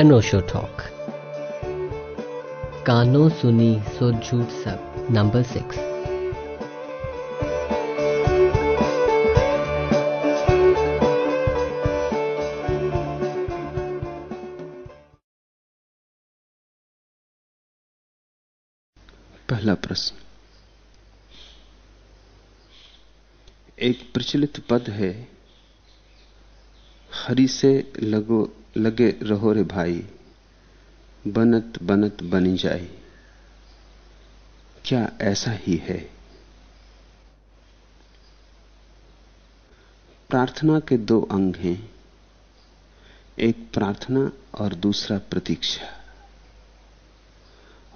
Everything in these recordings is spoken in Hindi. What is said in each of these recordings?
अनोशो टॉक। कानों सुनी सो झूठ सब, नंबर सिक्स। पहला प्रश्न। एक प्रचलित पद है हरि से लगो, लगे रहो रे भाई, बनत बनत बनी जाए। क्या ऐसा ही है? प्रार्थना के दो अंग हैं, एक प्रार्थना और दूसरा प्रतीक्षा।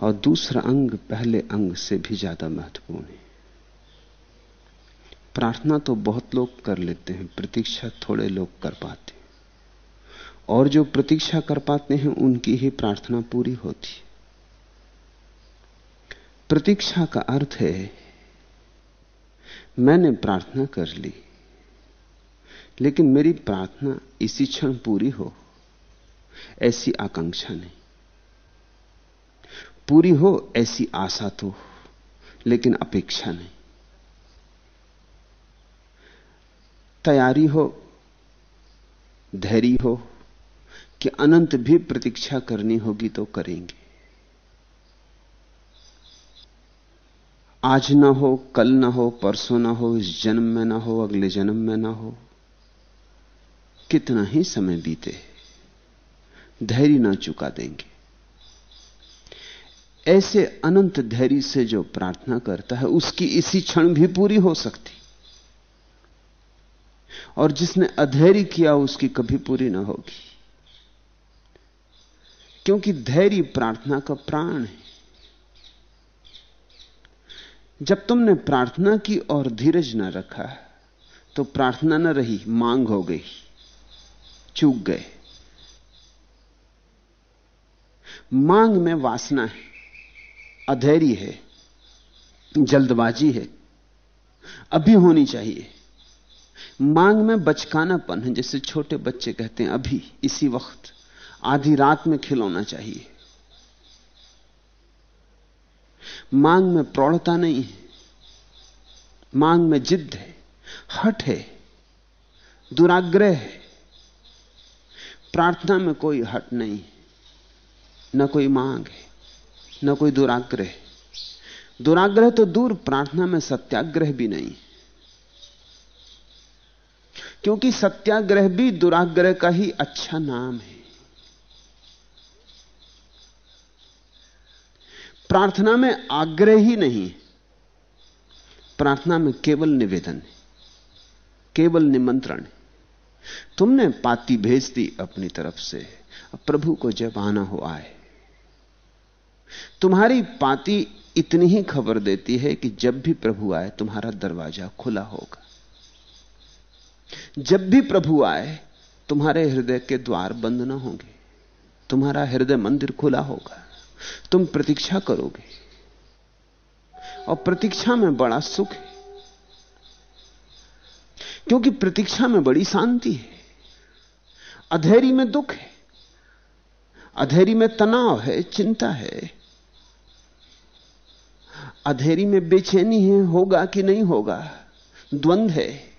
और दूसरा अंग पहले अंग से भी ज़्यादा महत्वपूर्ण है। प्रार्थना तो बहुत लोग कर लेते हैं, प्रतीक्षा थोड़े लोग कर पाते हैं। और जो प्रतीक्षा कर पाते हैं, उनकी ही प्रार्थना पूरी होती है। प्रतीक्षा का अर्थ है, मैंने प्रार्थना कर ली, लेकिन मेरी प्रार्थना इसी क्षण पूरी हो, ऐसी आकांक्षा नहीं। पूरी हो, ऐसी आशा तो लेकिन अपेक्षा नहीं। तैयारी हो, धैर्य हो कि अनंत भी प्रतीक्षा करनी होगी तो करेंगे। आज ना हो, कल ना हो, परसों ना हो, इस जन्म में ना हो, अगले जन्म में ना हो, कितना ही समय बीते, धैर्य ना चुका देंगे। ऐसे अनंत धैर्य से जो प्रार्थना करता है, उसकी इसी क्षण भी पूरी हो सकती। और जिसने अधैर्य किया उसकी कभी पूरी ना होगी। क्योंकि धैर्य प्रार्थना का प्राण है। जब तुमने प्रार्थना की और धीरज न रखा तो प्रार्थना न रही, मांग हो गई, चूक गए। मांग में वासना है अधैर्य है, जल्दबाजी है, अभी होनी चाहिए। मांग में बचकानापन है, जैसे छोटे बच्चे कहते हैं, अभी, इसी वक्त, आधी रात में खिलौना चाहिए। मांग में प्रौढ़ता नहीं है, मांग में जिद है, हट है, दुराग्रह है। प्रार्थना में कोई हट नहीं, न कोई मांग है, न कोई दुराग्रह दुराग्रह तो दूर, प्रार्थना में सत्याग्रह भी नहीं। क्योंकि सत्याग्रह भी दुराग्रह का ही अच्छा नाम है। प्रार्थना में आग्रह ही नहीं प्रार्थना में केवल निवेदन है, केवल निमंत्रण है। तुमने पाती भेज दी अपनी तरफ़ से प्रभु को जब आना हो आए। तुम्हारी पाती इतनी ही खबर देती है कि जब भी प्रभु आए, तुम्हारा दरवाज़ा खुला होगा। जब भी प्रभु आए, तुम्हारे हृदय के द्वार बंद ना होंगे। तुम्हारा हृदय मंदिर खुला होगा। तुम प्रतीक्षा करोगे। और प्रतीक्षा में बड़ा सुख है। क्योंकि प्रतीक्षा में बड़ी शांति है। अधेरी में दुख है। अधेरी में तनाव है, चिंता है। अधेरी में बेचैनी है, होगा कि नहीं होगा। द्वंद है।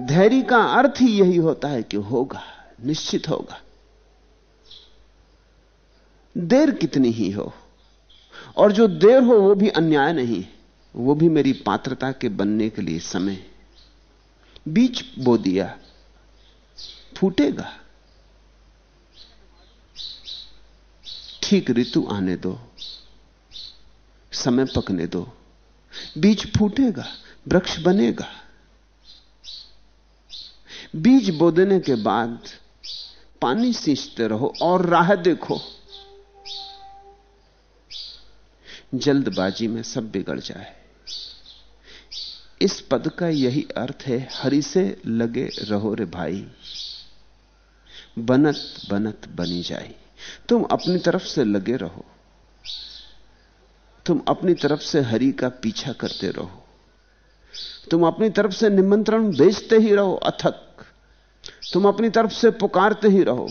धैर्य का अर्थ ही यही होता है कि होगा, निश्चित होगा। देर कितनी ही हो, और जो देर हो वो भी अन्याय नहीं, वो भी मेरी पात्रता के बनने के लिए समय। बीच बो दिया, फूटेगा। ठीक ऋतु आने दो, समय पकने दो। बीज फूटेगा, वृक्ष बनेगा। बीज बो देने के बाद पानी सींचते रहो और राह देखो। जल्दबाजी में सब बिगड़ जाए। इस पद का यही अर्थ है, हरि से लगे रहो रे भाई। बनत बनत बनी जाए तुम अपनी तरफ़ से लगे रहो। तुम अपनी तरफ़ से हरि का पीछा करते रहो। तुम अपनी तरफ़ से निमंत्रण भेजते ही रहो अथक। तुम अपनी तरफ़ से पुकारते ही रहो।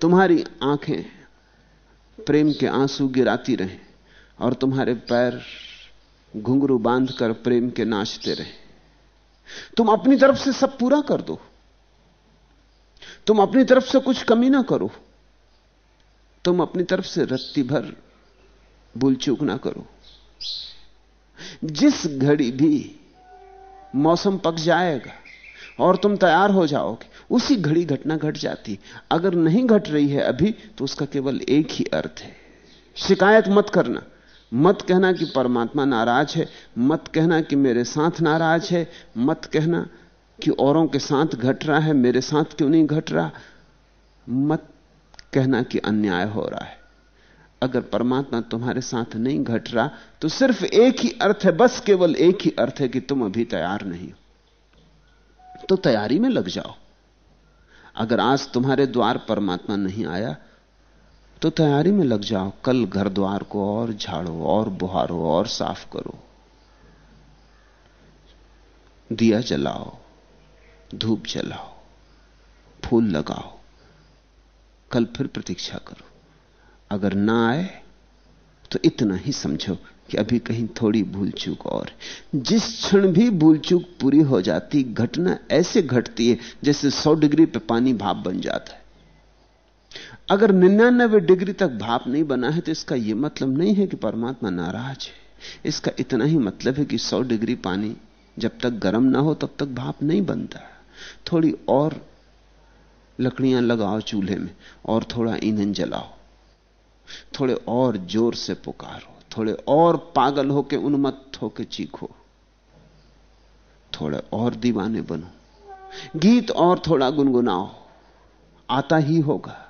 तुम्हारी आँखें प्रेम के आँसू गिराती रहे और तुम्हारे पैर घुंघरू बांधकर प्रेम के नाचते रहे। तुम अपनी तरफ़ से सब पूरा कर दो। तुम अपनी तरफ़ से कुछ कमी ना करो। तुम अपनी तरफ़ से रत्ती भर भूल चूक ना करो। जिस घड़ी भी मौसम पक जाएगा और तुम तैयार हो जाओगे। उसी घड़ी घटना घट गट जाती अगर नहीं घट रही है अभी तो उसका केवल एक ही अर्थ है। शिकायत मत करना। मत कहना कि परमात्मा नाराज़ है। मत कहना कि मेरे साथ नाराज़ है। मत कहना कि औरों के साथ घट रहा है। मेरे साथ क्यों नहीं घट रहा? मत कहना कि अन्याय हो रहा है। अगर परमात्मा तुम्हारे साथ नहीं घट रहा तो सिर्फ़ एक ही अर्थ है, बस केवल एक ही अर्थ है कि तुम अभी तैयार नहीं हो। तो तैयारी में लग जाओ। अगर आज तुम्हारे द्वार परमात्मा नहीं आया तो तैयारी में लग जाओ। कल घर द्वार को और झाड़ो, और बुहारो, और साफ़ करो। दिया जलाओ, धूप जलाओ, फूल लगाओ, कल फिर प्रतीक्षा करो। अगर ना आए तो इतना ही समझो कि अभी कहीं थोड़ी भूल चूक और। जिस क्षण भी भूल चूक पूरी हो जाती, घटना ऐसे घटती है जैसे 100 डिग्री पे पानी भाप बन जाता है। अगर निन्यानबे डिग्री तक भाप नहीं बना है तो इसका यह मतलब नहीं है कि परमात्मा नाराज़ है। इसका इतना ही मतलब है कि 100 डिग्री पानी जब तक गर्म ना हो, तब तक भाप नहीं बनता। थोड़ी और लकड़ियाँ लगाओ चूल्हे में और थोड़ा ईंधन जलाओ। थोड़े और ज़ोर से पुकारो, थोड़े और पागल होके उन्मत्त होके चीखो, थोड़े और दीवाने बनो। गीत और थोड़ा गुनगुनाओ, आता ही होगा।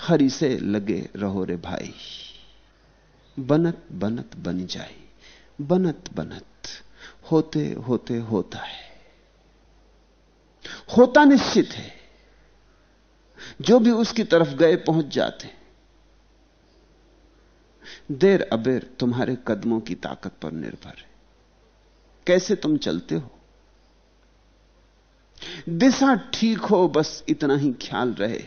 हरी से लगे रहो रे भाई। बनत बनत बन जाए, बनत बनत। होते होते, होता है। होता निश्चित है। जो भी उसकी तरफ़ गए, पहुँच जाते। देर अबेर तुम्हारे कदमों की ताकत पर निर्भर है। कैसे तुम चलते हो? दिशा ठीक हो, बस इतना ही ख्याल रहे।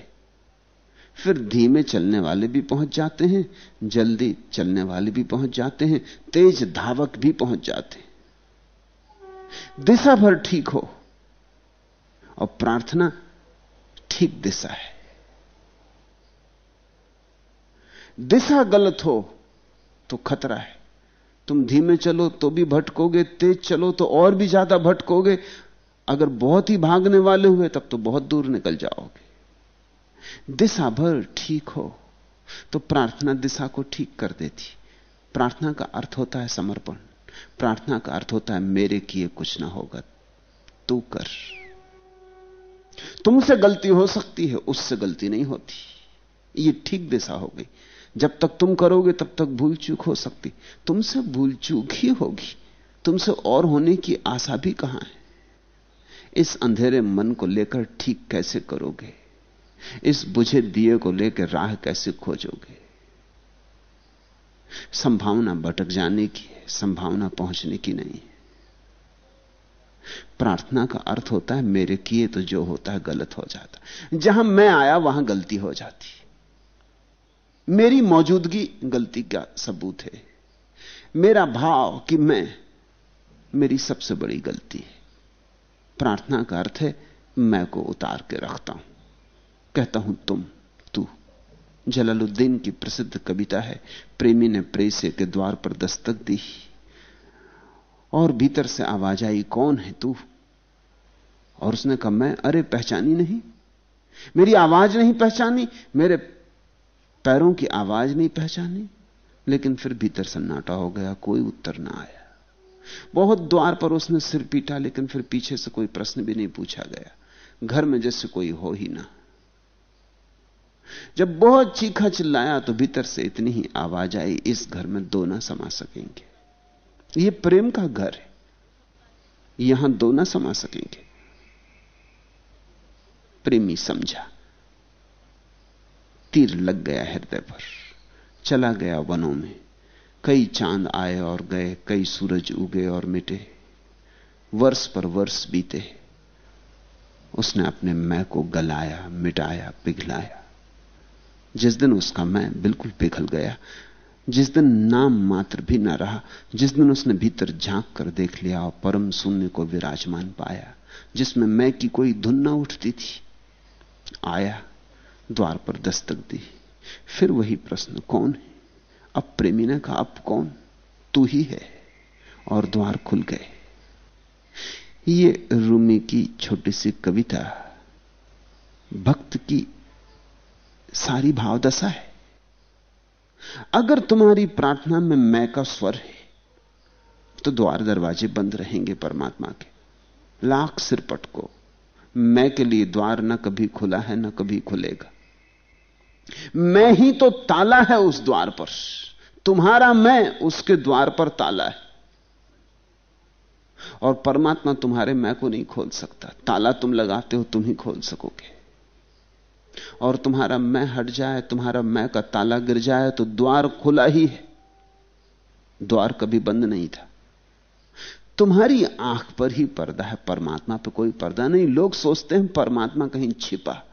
फिर धीमे चलने वाले भी पहुँच जाते हैं, जल्दी चलने वाले भी पहुँच जाते हैं, तेज धावक भी पहुँच जाते हैं। दिशा भर ठीक हो, और प्रार्थना ठीक दिशा है। दिशा गलत हो तो खतरा है। तुम धीमे चलो तो भी भटकोगे, तेज चलो तो और भी ज़्यादा भटकोगे। अगर बहुत ही भागने वाले हुए, तब तो बहुत दूर निकल जाओगे। दिशा भर ठीक हो तो प्रार्थना दिशा को ठीक कर देती। प्रार्थना का अर्थ होता है समर्पण। प्रार्थना का अर्थ होता है, मेरे किए कुछ ना होगा, तू कर। तुमसे गलती हो सकती है, उससे गलती नहीं होती। ये ठीक दिशा हो गई। जब तक तुम करोगे तब तक भूल चूक हो सकती। तुमसे भूल चूक ही होगी। तुमसे और होने की आशा भी कहाँ है? इस अंधेरे मन को लेकर ठीक कैसे करोगे? इस बुझे दिए को लेकर राह कैसे खोजोगे? संभावना भटक जाने की है, संभावना पहुँचने की नहीं है। प्रार्थना का अर्थ होता है, मेरे किए तो जो होता है गलत हो जाता। जहाँ मैं आया, वहाँ गलती हो जाती। मेरी मौजूदगी गलती का सबूत है। मेरा भाव कि मैं, मेरी सबसे बड़ी गलती है। प्रार्थना का अर्थ है, मैं को उतार के रखता हूँ। कहता हूँ, तुम, तू, जलालुद्दीन की प्रसिद्ध कविता है, प्रेमी ने प्रेसे के द्वार पर दस्तक दी। और भीतर से आवाज़ आई, कौन है तू? और उसने कहा, मैं, अरे, पहचानी नहीं। मेरी आवाज़ नहीं पहचानी, मेरे पैरों की आवाज़ नहीं पहचानी, लेकिन फिर भीतर सन्नाटा हो गया, कोई उत्तर ना आया। बहुत द्वार पर उसने सिर पीटा, लेकिन फिर पीछे से कोई प्रश्न भी नहीं पूछा गया। घर में जैसे कोई हो ही ना। जब बहुत चीखा चिल्लाया तो भीतर से इतनी ही आवाज़ आई, इस घर में दो ना समा सकेंगे। यह प्रेम का घर है। यहाँ दो ना समा सकेंगे। प्रेमी समझा। तीर लग गया हृदय पर। चला गया वनों में। कई चाँद आए और गए, कई सूरज उगे और मिटे। वर्ष पर वर्ष बीते। उसने अपने मैं को गलाया, मिटाया, पिघलाया। जिस दिन उसका मैं बिल्कुल पिघल गया, जिस दिन नाम मात्र भी न रहा, जिस दिन उसने भीतर झाँक कर देख लिया और परम शून्य को विराजमान पाया, जिसमें मैं की कोई धुन न उठती थी, आया। द्वार पर दस्तक दी। फिर वही प्रश्न, कौन है? अब प्रेमी ने कहा अब कौन? तू ही है। और द्वार खुल गए। ये रूमी की छोटी सी कविता भक्त की सारी भावदशा है। अगर तुम्हारी प्रार्थना में मैं का स्वर है तो द्वार दरवाजे बंद रहेंगे परमात्मा के। लाख सिरपट को मैं के लिए द्वार न कभी खुला है, न कभी खुलेगा। मैं ही तो ताला है उस द्वार पर। तुम्हारा मैं उसके द्वार पर ताला है। और परमात्मा तुम्हारे मैं को नहीं खोल सकता। ताला तुम लगाते हो, तुम ही खोल सकोगे। और तुम्हारा मैं हट जाए, तुम्हारा मैं का ताला गिर जाए तो द्वार खुला ही है। द्वार कभी बंद नहीं था। तुम्हारी आँख पर ही पर्दा है। परमात्मा पर कोई पर्दा नहीं। लोग सोचते हैं परमात्मा कहीं छिपा।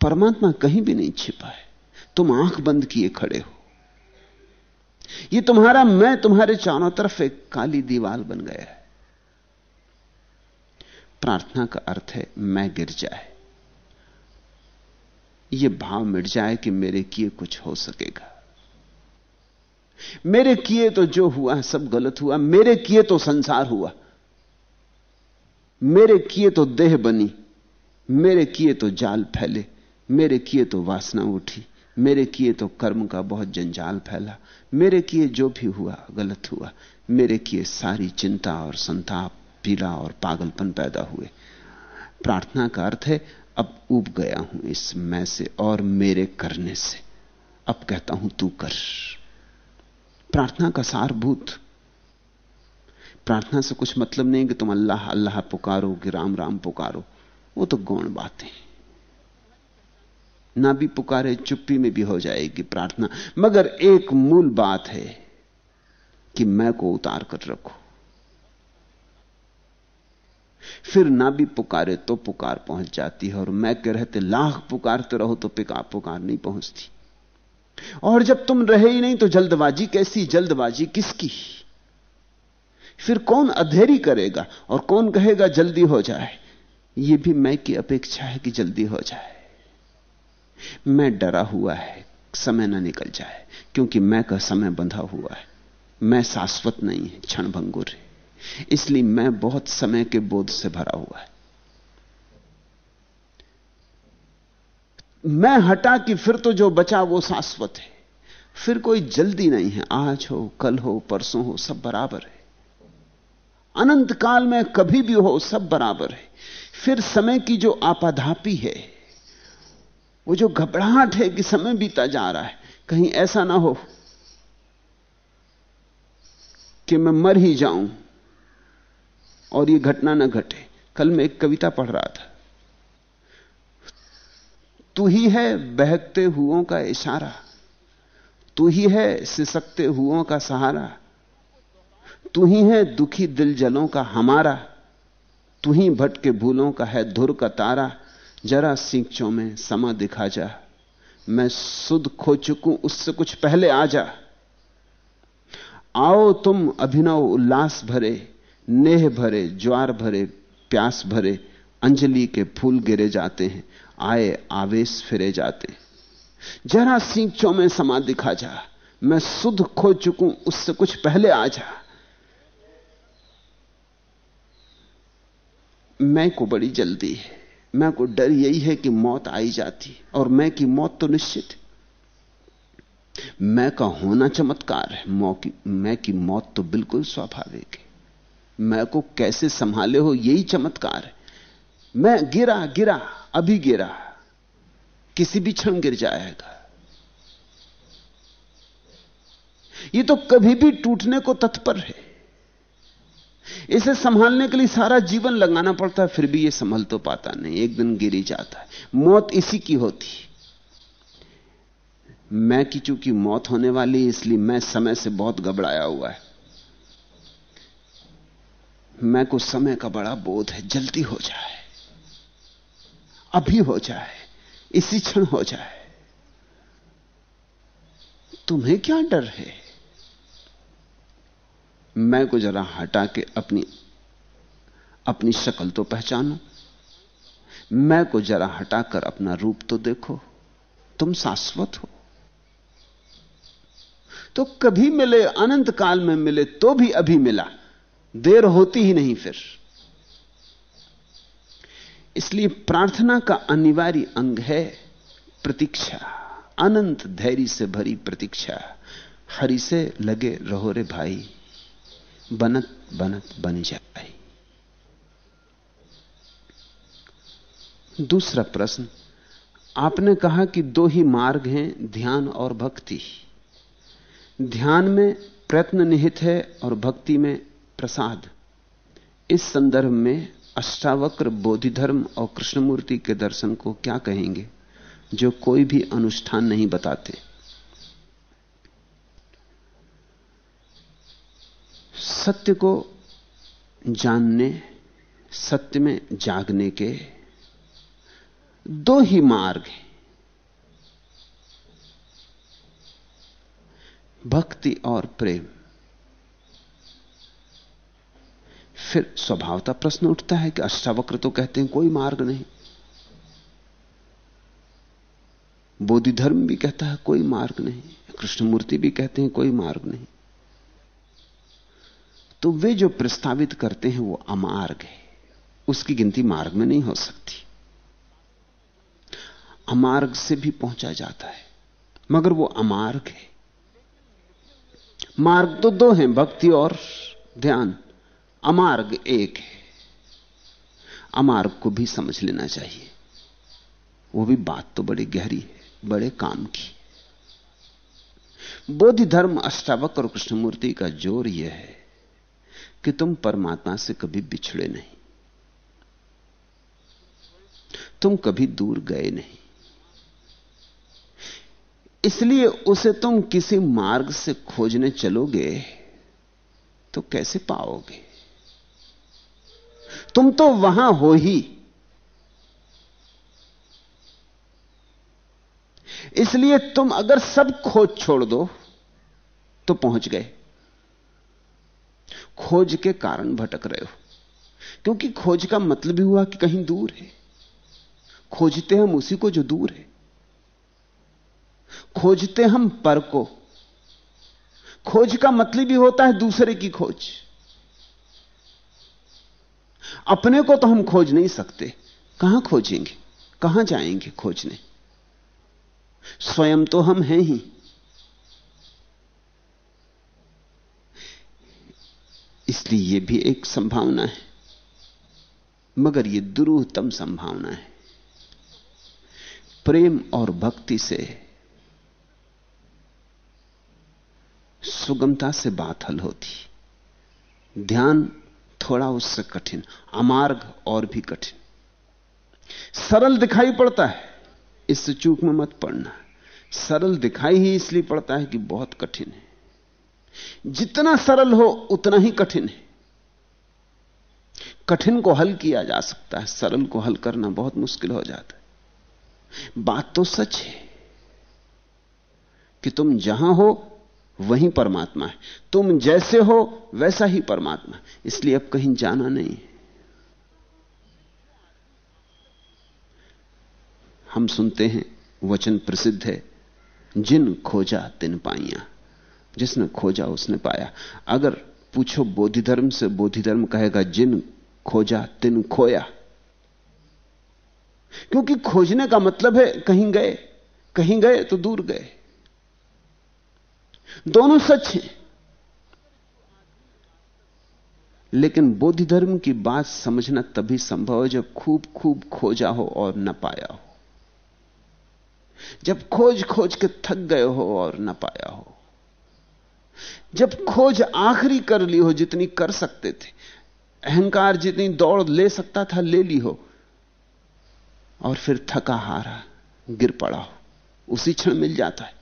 परमात्मा कहीं भी नहीं छिपा है। तुम आँख बंद किए खड़े हो। यह तुम्हारा मैं तुम्हारे चारों तरफ़ एक काली दीवार बन गया है। प्रार्थना का अर्थ है, मैं गिर जाए। यह भाव मिट जाए कि मेरे किए कुछ हो सकेगा। मेरे किए तो जो हुआ, सब गलत हुआ। मेरे किए तो संसार हुआ। मेरे किए तो देह बनी। मेरे किए तो जाल फैले, मेरे किए तो वासना उठी, मेरे किए तो कर्म का बहुत जंजाल फैला, मेरे किए जो भी हुआ गलत हुआ, मेरे किए सारी चिंता और संताप, पीड़ा और पागलपन पैदा हुए। प्रार्थना का अर्थ है, अब उब गया हूँ इस मैं से और मेरे करने से। अब कहता हूँ, तू कर। प्रार्थना का सारभूत। प्रार्थना से कुछ मतलब नहीं कि तुम अल्लाह अल्लाह पुकारो, कि राम राम पुकारो। वो तो गौण बातें ना भी पुकारे, चुप्पी में भी हो जाएगी प्रार्थना। मगर एक मूल बात है कि मैं को उतार कर रखो। फिर ना भी पुकारे तो पुकार पहुँच जाती है, और मैं के रहते लाख पुकारते रहो तो पिका, पुकार नहीं पहुँचती। और जब तुम रहे ही नहीं तो जल्दबाजी कैसी? जल्दबाजी किसकी? फिर कौन अधेरी करेगा, और कौन कहेगा, जल्दी हो जाए? यह भी मैं की अपेक्षा है कि जल्दी हो जाए। मैं डरा हुआ है, समय ना निकल जाए, क्योंकि मैं का समय बंधा हुआ है। मैं शाश्वत नहीं है, क्षण भंगुर है। इसलिए मैं बहुत समय के बोध से भरा हुआ है। मैं हटा कि फिर तो जो बचा वो शाश्वत है। फिर कोई जल्दी नहीं है, आज हो, कल हो, परसों हो, सब बराबर है। अनंत काल में कभी भी हो, सब बराबर है। फिर समय की जो आपाधापी है, वो जो घबराहट है कि समय बीता जा रहा है, कहीं ऐसा ना हो कि मैं मर ही जाऊँ और ये घटना ना घटे। कल मैं एक कविता पढ़ रहा था। तू ही है बहकते हुओं का इशारा, तू ही है सिसकते हुओं का सहारा, तू ही है दुखी दिल जलों का हमारा तू ही भटके भूलों का है धुर का तारा, जरा सींचों में समा दिखा जा। मैं सुध खो चुकू, उससे कुछ पहले आ जा। आओ तुम अभिनव उल्लास भरे, नेह भरे, ज्वार भरे, प्यास भरे, अंजलि के फूल गिरे जाते हैं, आए आवेश फिरे जाते। जरा सींचों में समा दिखा जा। मैं सुध खो चुकू, उससे कुछ पहले आ जा। मैं को बड़ी जल्दी है। मैं को डर यही है कि मौत आई जाती और मैं की मौत तो निश्चित मैं का होना चमत्कार है। मौकी मैं की मौत तो बिल्कुल स्वाभाविक है। मैं को कैसे संभाले हो यही चमत्कार है। मैं गिरा गिरा, अभी गिरा। किसी भी क्षण गिर जाएगा। ये तो कभी भी टूटने को तत्पर है। इसे संभालने के लिए सारा जीवन लगाना पड़ता है, फिर भी ये संभल तो पाता नहीं, एक दिन गिर जाता है। मौत इसी की होती मैं की चूँकि मौत होने वाली इसलिए मैं समय से बहुत घबराया हुआ है। मैं को समय का बड़ा बोध है, जल्दी हो जाए। अभी हो जाए, इसी क्षण हो जाए। तुम्हें क्या डर है? मैं को जरा हटा के अपनी अपनी शक्ल तो पहचानो। मैं को जरा हटाकर अपना रूप तो देखो। तुम शाश्वत हो। तो कभी मिले, अनंत काल में मिले तो भी अभी मिला। देर होती ही नहीं फिर। इसलिए प्रार्थना का अनिवार्य अंग है प्रतीक्षा। अनंत धैर्य से भरी प्रतीक्षा। हरि से लगे रहो रे भाई। बनत बनत बन जाए। दूसरा प्रश्न, आपने कहा कि दो ही मार्ग हैं, ध्यान और भक्ति। ध्यान में प्रयत्न निहित है और भक्ति में प्रसाद। इस संदर्भ में अष्टावक्र बोधिधर्म और कृष्णमूर्ति के दर्शन को क्या कहेंगे, जो कोई भी अनुष्ठान नहीं बताते? सत्य को जानने, सत्य में जागने के दो ही मार्ग हैं। भक्ति और प्रेम। फिर स्वभावता प्रश्न उठता है कि अष्टावक्र तो कहते हैं कोई मार्ग नहीं। बोधि धर्म भी कहता है कोई मार्ग नहीं। कृष्णमूर्ति भी कहते हैं कोई मार्ग नहीं। तो वे जो प्रस्तावित करते हैं वो अमार्ग है। उसकी गिनती मार्ग में नहीं हो सकती। अमार्ग से भी पहुँचा जाता है, मगर वो अमार्ग है। मार्ग तो दो हैं, भक्ति और ध्यान। अमार्ग एक है। अमार्ग को भी समझ लेना चाहिए। वो भी बात तो बड़ी गहरी है, बड़े काम की। बोधि धर्म अष्टावक और कृष्णमूर्ति का ज़ोर यह है कि तुम परमात्मा से कभी बिछड़े नहीं। तुम कभी दूर गए नहीं। इसलिए उसे तुम किसी मार्ग से खोजने चलोगे तो कैसे पाओगे? तुम तो वहाँ हो ही। इसलिए तुम अगर सब खोज छोड़ दो तो पहुँच गए। खोज के कारण भटक रहे हो। क्योंकि खोज का मतलब ही हुआ कि कहीं दूर है। खोजते हम उसी को जो दूर है। खोजते हम पर को। खोज का मतलब ही होता है दूसरे की खोज। अपने को तो हम खोज नहीं सकते। कहाँ खोजेंगे? कहाँ जाएँगे खोजने? स्वयं तो हम हैं ही। इसलिए यह भी एक संभावना है। मगर यह दुरूहतम संभावना है। प्रेम और भक्ति से सुगमता से बात हल होती। ध्यान थोड़ा उससे कठिन, अमार्ग और भी कठिन। सरल दिखाई पड़ता है, इससे चूक में मत पड़ना। सरल दिखाई ही इसलिए पड़ता है कि बहुत कठिन है। जितना सरल हो, उतना ही कठिन है। कठिन को हल किया जा सकता है, सरल को हल करना बहुत मुश्किल हो जाता है। बात तो सच है कि तुम जहाँ हो, वहीं परमात्मा है। तुम जैसे हो, वैसा ही परमात्मा। इसलिए अब कहीं जाना नहीं हम सुनते हैं, वचन प्रसिद्ध है, जिन खोजा तिन पाइया। जिसने खोजा उसने पाया। अगर पूछो बोधि धर्म से बोधि धर्म कहेगा, जिन खोजा तिन खोया। क्योंकि खोजने का मतलब है कहीं गए कहीं गए तो दूर गए। दोनों सच हैं। लेकिन बोधि धर्म की बात समझना तभी संभव है जब खूब खूब खोजा हो और न पाया हो। जब खोज खोज के थक गए हो और न पाया हो। जब खोज आखिरी कर ली हो जितनी कर सकते थे, अहंकार जितनी दौड़ ले सकता था, ले ली हो, और फिर थका हारा गिर पड़ा हो, उसी क्षण मिल जाता है।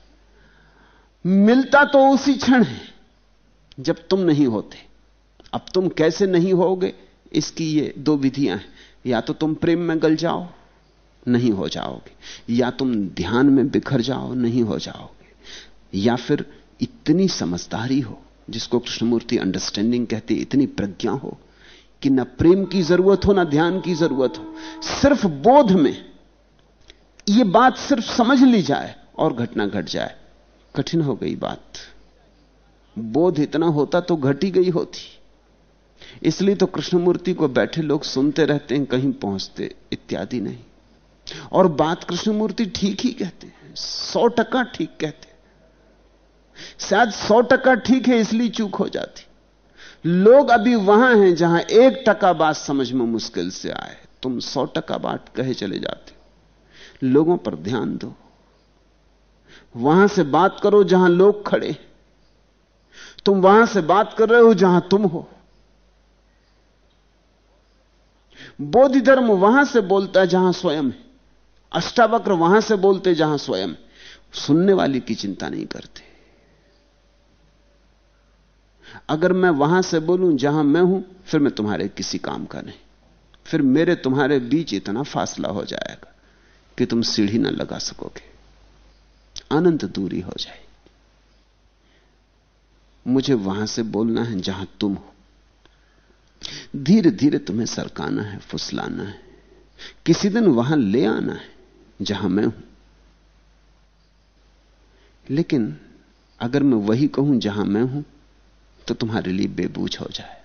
मिलता तो उसी क्षण है, जब तुम नहीं होते। अब तुम कैसे नहीं होगे? इसकी ये दो विधियाँ हैं। या तो तुम प्रेम में गल जाओ, नहीं हो जाओगे। या तुम ध्यान में बिखर जाओ, नहीं हो जाओगे। या फिर इतनी समझदारी हो, जिसको कृष्णमूर्ति अंडरस्टैंडिंग कहते इतनी प्रज्ञा हो, कि न प्रेम की ज़रूरत हो, ना ध्यान की ज़रूरत हो, सिर्फ़ बोध में यह बात सिर्फ़ समझ ली जाए और घटना घट जाए। कठिन हो गई बात। बोध इतना होता तो घटी गई होती। इसलिए तो कृष्णमूर्ति को बैठे लोग सुनते रहते हैं, कहीं पहुँचते इत्यादि नहीं। और बात कृष्णमूर्ति ठीक ही कहते हैं, सौ टका ठीक कहते हैं। शायद सौ टका ठीक है, इसलिए चूक हो जाती। लोग अभी वहाँ हैं जहाँ एक टका बात समझ में मुश्किल से आए। तुम सौ टका बात कहे चले जाते। लोगों पर ध्यान दो। वहाँ से बात करो जहाँ लोग खड़े तुम वहाँ से बात कर रहे हो जहाँ तुम हो। बोधि धर्म वहाँ से बोलता है जहाँ स्वयं है। अष्टावक्र वहाँ से बोलते जहाँ स्वयं सुनने वाली की चिंता नहीं करते। अगर मैं वहाँ से बोलूँ, जहाँ मैं हूँ, फिर मैं तुम्हारे किसी काम का नहीं। फिर मेरे तुम्हारे बीच इतना फासला हो जाएगा कि तुम सीढ़ी ना लगा सकोगे। अनंत दूरी हो जाए। मुझे वहाँ से बोलना है, जहाँ तुम हो। धीरे धीरे तुम्हें सरकाना है, फुसलाना है। किसी दिन वहाँ ले आना है, जहाँ मैं हूँ। लेकिन अगर मैं वही कहूँ, जहाँ मैं हूँ तो तुम्हारे लिए बेबूझ हो जाए।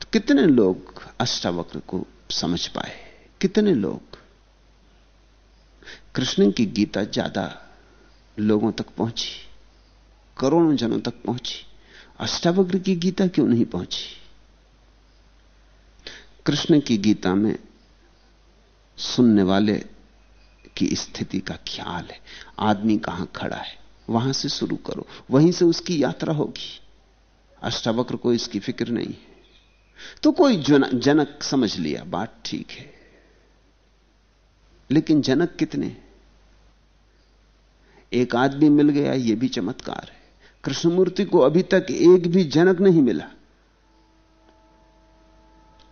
तो कितने लोग अष्टावक्र को समझ पाए? कितने लोग? कृष्ण की गीता ज़्यादा लोगों तक पहुँची, करोड़ों जनों तक पहुँची। अष्टावक्र की गीता क्यों नहीं पहुँची? कृष्ण की गीता में सुनने वाले की स्थिति का ख्याल है। आदमी कहाँ खड़ा है? वहाँ से शुरू करो। वहीं से उसकी यात्रा होगी। अष्टावक्र को इसकी फ़िक्र नहीं है। तो कोई जनक समझ लिया, बात ठीक है। लेकिन जनक कितने? एक आदमी मिल गया यह भी चमत्कार है। कृष्णमूर्ति को अभी तक एक भी जनक नहीं मिला।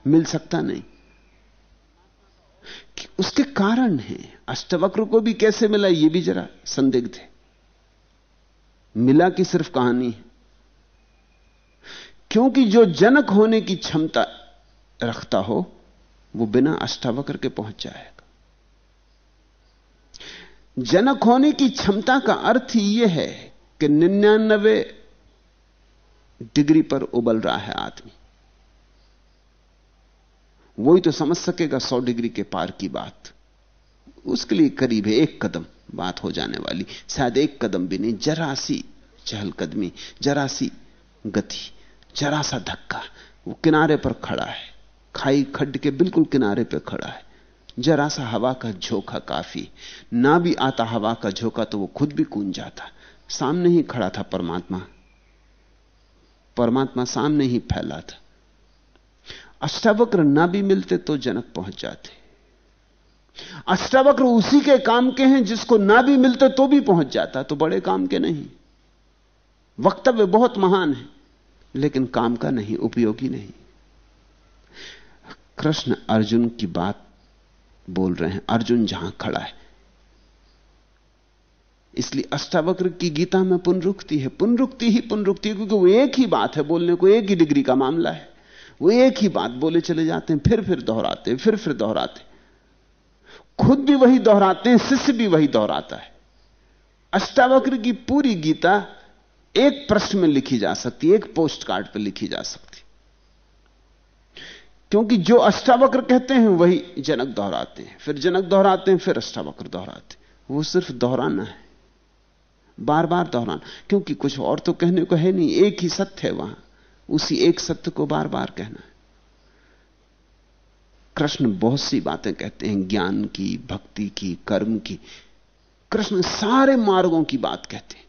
मिल सकता नहीं। कि उसके कारण है। अष्टवक्र को भी कैसे मिला यह भी जरा संदिग्ध है। मिला की सिर्फ़ कहानी है? क्योंकि जो जनक होने की क्षमता रखता हो, वो बिना अष्टावक्र के पहुँच जाएगा। जनक होने की क्षमता का अर्थ ही यह है कि निन्यानबे डिग्री पर उबल रहा है आदमी। वही तो समझ सकेगा सौ डिग्री के पार की बात। उसके लिए करीब है एक कदम। बात हो जाने वाली। शायद एक कदम भी नहीं, जरा सी चहलकदमी, जरा सी गति, जरा सा धक्का। वो किनारे पर खड़ा है। खाई खड्ड के बिल्कुल किनारे पर खड़ा है। जरा सा हवा का झोंका काफ़ी। ना भी आता हवा का झोंका तो वो खुद भी कून जाता। सामने ही खड़ा था परमात्मा। परमात्मा सामने ही फैला था। अष्टावक्र ना भी मिलते तो जनक पहुँच जाते। अष्टावक्र उसी के काम के हैं जिसको ना भी मिलते तो भी पहुँच जाता तो बड़े काम के नहीं। वक्तव्य बहुत महान है, लेकिन काम का नहीं, उपयोगी नहीं। कृष्ण अर्जुन की बात बोल रहे हैं, अर्जुन जहाँ खड़ा है। इसलिए अष्टावक्र की गीता में पुनरुक्ति है, पुनरुक्ति ही पुनरुक्ति क्योंकि वो एक ही बात है बोलने को, एक ही डिग्री का मामला है। वो एक ही बात बोले चले जाते हैं, फिर फिर दोहराते फिर फिर दोहराते खुद भी वही दोहराते हैं, शिष्य भी वही दोहराता है। अष्टावक्र की पूरी गीता एक प्रश्न में लिखी जा सकती एक पोस्ट कार्ड पर लिखी जा सकती क्योंकि जो अष्टावक्र कहते हैं, वही जनक दोहराते हैं। फिर जनक दोहराते हैं, फिर अष्टावक्र दोहराते हैं। वो सिर्फ़ दोहराना है। बार बार दोहराना। क्योंकि कुछ और तो कहने को है नहीं, एक ही सत्य है वहाँ। उसी एक सत्य को बार बार कहना है। कृष्ण बहुत सी बातें कहते हैं, ज्ञान की, भक्ति की, कर्म की। कृष्ण सारे मार्गों की बात कहते हैं।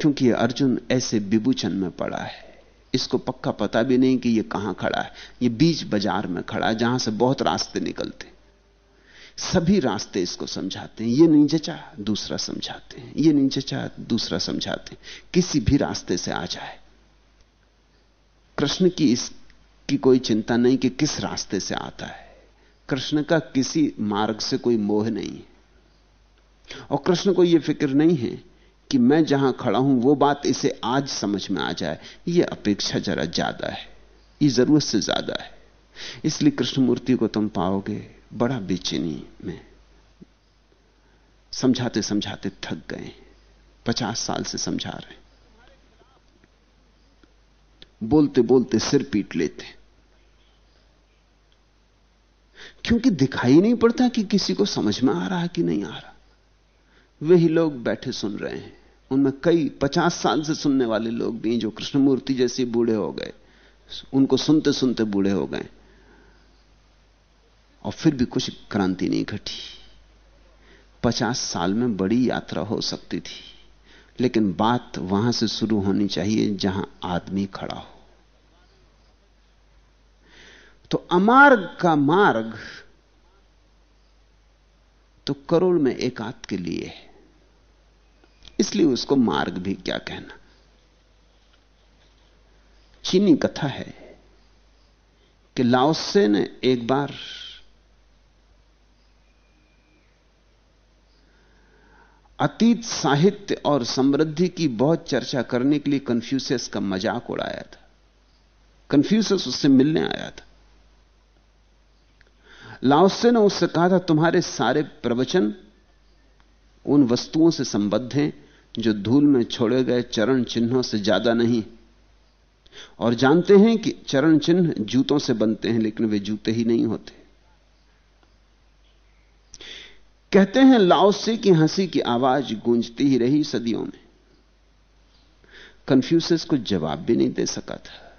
क्योंकि अर्जुन ऐसे विभूचन में पड़ा है। इसको पक्का पता भी नहीं कि यह कहाँ खड़ा है। यह बीच बाज़ार में खड़ा है, जहाँ से बहुत रास्ते निकलते सभी रास्ते इसको समझाते हैं। ये नहीं जचा दूसरा समझाते हैं। ये नहीं जचा दूसरा समझाते हैं। किसी भी रास्ते से आ जाए। कृष्ण की इसकी कोई चिंता नहीं कि किस रास्ते से आता है। कृष्ण का किसी मार्ग से कोई मोह नहीं है। और कृष्ण को यह फ़िक्र नहीं है कि मैं जहाँ खड़ा हूँ, वो बात इसे आज समझ में आ जाए। यह अपेक्षा जरा ज़्यादा है। ये ज़रूरत से ज़्यादा है। इसलिए कृष्णमूर्ति को तुम पाओगे, बड़ा बेचैनी में। समझाते समझाते थक गए पचास साल से समझा रहे बोलते बोलते सिर पीट लेते क्योंकि दिखाई नहीं पड़ता कि किसी को समझ में आ रहा है कि नहीं आ रहा। वही लोग बैठे सुन रहे हैं। उनमें कई पचास साल से सुनने वाले लोग भी हैं जो कृष्णमूर्ति जैसे बूढ़े हो गए। उनको सुनते सुनते बूढ़े हो गए। और फिर भी कुछ क्रांति नहीं घटी। पचास साल में बड़ी यात्रा हो सकती थी। लेकिन बात वहाँ से शुरू होनी चाहिए जहाँ आदमी खड़ा हो। तो अमार्ग का मार्ग तो करोड़ में एक आध के लिए है। इसलिए उसको मार्ग भी क्या कहना? चीनी कथा है कि लाओसे ने एक बार अतीत साहित्य और समृद्धि की बहुत चर्चा करने के लिए कन्फ्यूसियस का मज़ाक उड़ाया था। कन्फ्यूसियस उससे मिलने आया था। लाओसे ने उससे कहा था, तुम्हारे सारे प्रवचन उन वस्तुओं से संबद्ध हैं, जो धूल में छोड़े गए चरण चिन्हों से ज़्यादा नहीं। और जानते हैं कि चरण चिन्ह जूतों से बनते हैं, लेकिन वे जूते ही नहीं होते। कहते हैं, लाओसे की हँसी की आवाज़ गूंजती ही रही सदियों में। कन्फ्यूसिस को जवाब भी नहीं दे सका था।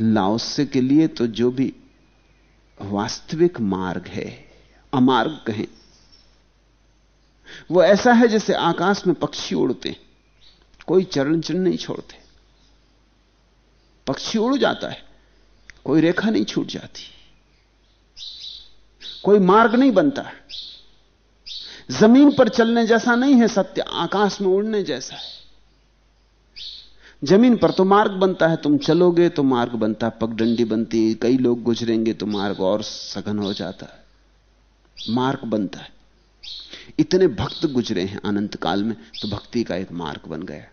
लाओसे के लिए तो जो भी वास्तविक मार्ग है, अमार्ग कहें, वो ऐसा है जैसे आकाश में पक्षी उड़ते कोई चरण चिन्ह नहीं छोड़ते। पक्षी उड़ जाता है, कोई रेखा नहीं छूट जाती। कोई मार्ग नहीं बनता। ज़मीन पर चलने जैसा नहीं है, सत्य आकाश में उड़ने जैसा है। ज़मीन पर तो मार्ग बनता है, तुम चलोगे तो मार्ग बनता है, पगडंडी बनती है, कई लोग गुजरेंगे तो मार्ग और सघन हो जाता है। मार्ग बनता है। इतने भक्त गुजरे हैं अनंत काल में तो भक्ति का एक मार्ग बन गया।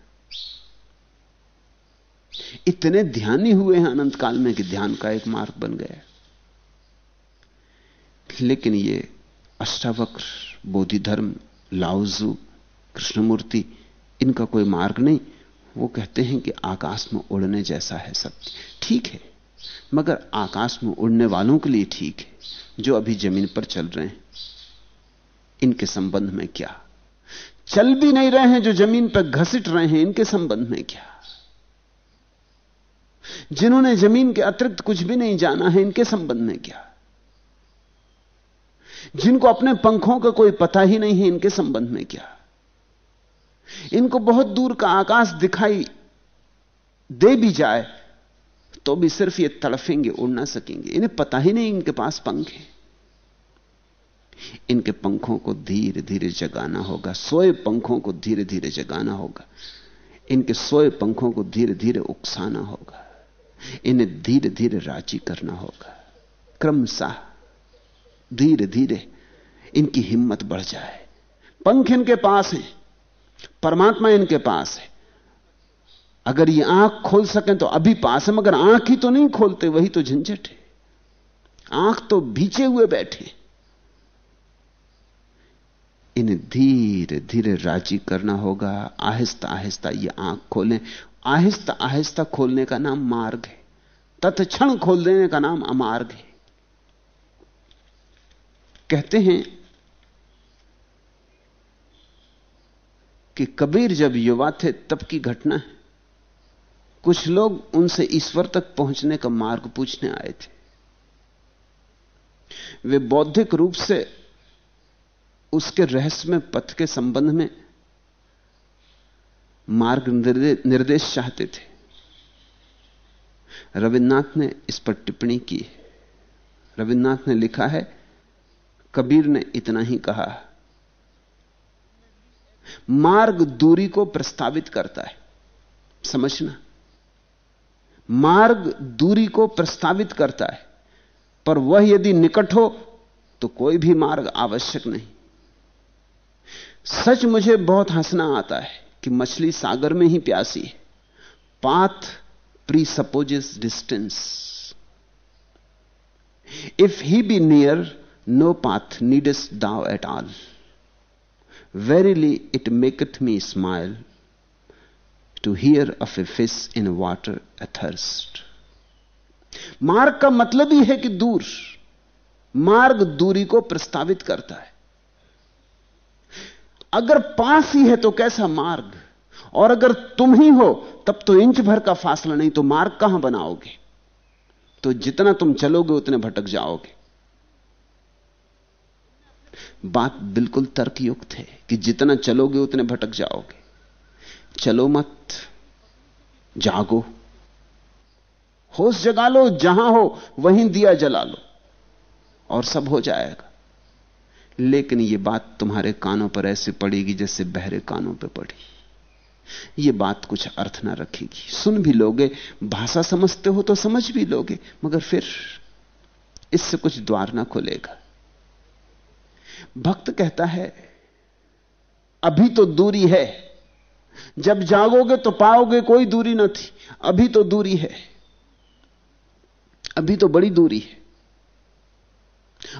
इतने ध्यानी हुए हैं अनंत काल में कि ध्यान का एक मार्ग बन गया। लेकिन ये अष्टावक्र, बोधि धर्म लाउजू कृष्णमूर्ति, इनका कोई मार्ग नहीं। वो कहते हैं कि आकाश में उड़ने जैसा है सत्य ठीक है, मगर आकाश में उड़ने वालों के लिए ठीक है, जो अभी ज़मीन पर चल रहे हैं। इनके संबंध में क्या? चल भी नहीं रहे हैं, जो ज़मीन पर घसीट रहे हैं, इनके संबंध में क्या? जिन्होंने ज़मीन के अतिरिक्त कुछ भी नहीं जाना है, इनके संबंध में क्या? जिनको अपने पंखों का कोई पता ही नहीं है, इनके संबंध में क्या? इनको बहुत दूर का आकाश दिखाई दे भी जाए तो भी सिर्फ़ ये तड़फेंगे, उड़ ना सकेंगे। इन्हें पता ही नहीं इनके पास पंख है। इनके पंखों को धीरे धीरे जगाना होगा, सोए पंखों को धीरे धीरे जगाना होगा। इनके सोए पंखों को धीरे धीरे उकसाना होगा। इन्हें धीरे धीरे राज़ी करना होगा। क्रमशः धीरे धीरे इनकी हिम्मत बढ़ जाए। पंख इनके पास हैं। परमात्मा इनके पास है। अगर ये आँख खोल सकें तो अभी पास है, मगर आँख ही तो नहीं खोलते, वही तो झंझट है। आँख तो भीचे हुए बैठे। इन्हें धीरे धीरे राज़ी करना होगा। आहिस्ता आहिस्ता ये आँख खोलें। आहिस्ता आहिस्ता खोलने का नाम मार्ग है। तत्क्षण खोल देने का नाम अमार्ग है। कहते हैं कि कबीर जब युवा थे, तब की घटना है। कुछ लोग उनसे ईश्वर तक पहुँचने का मार्ग पूछने आए थे। वे बौद्धिक रूप से उसके रहस्य में, पथ के संबंध में मार्ग निर्देश चाहते थे। रविन्द्रनाथ ने इस पर टिप्पणी की। रविन्द्रनाथ ने लिखा है, कबीर ने इतना ही कहा। मार्ग दूरी को प्रस्तावित करता है। समझना? मार्ग दूरी को प्रस्तावित करता है। पर वह यदि निकट हो तो कोई भी मार्ग आवश्यक नहीं। सच मुझे बहुत हंसना आता है कि मछली सागर में ही प्यासी है। Path presupposes distance if he be near no path needs डाउ at all verily it maketh me smile to hear of a fish in water athirst मार्ग का मतलब ही है कि दूर मार्ग दूरी को प्रस्तावित करता है अगर पास ही है तो कैसा मार्ग और अगर तुम ही हो तब तो इंच भर का फासला नहीं तो मार्ग कहाँ बनाओगे तो जितना तुम चलोगे उतने भटक जाओगे बात बिल्कुल तर्कयुक्त है कि जितना चलोगे उतने भटक जाओगे। चलो मत, जागो। होश जगा लो, जहाँ हो, वहीं दिया जला लो, और सब हो जाएगा। लेकिन यह बात तुम्हारे कानों पर ऐसे पड़ेगी जैसे बहरे कानों पर पड़ी। यह बात कुछ अर्थ ना रखेगी। सुन भी लोगे, भाषा समझते हो तो समझ भी लोगे, मगर फिर इससे कुछ द्वार ना खुलेगा। भक्त कहता है, अभी तो दूरी है। जब जागोगे तो पाओगे कोई दूरी न थी। अभी तो दूरी है। अभी तो बड़ी दूरी है।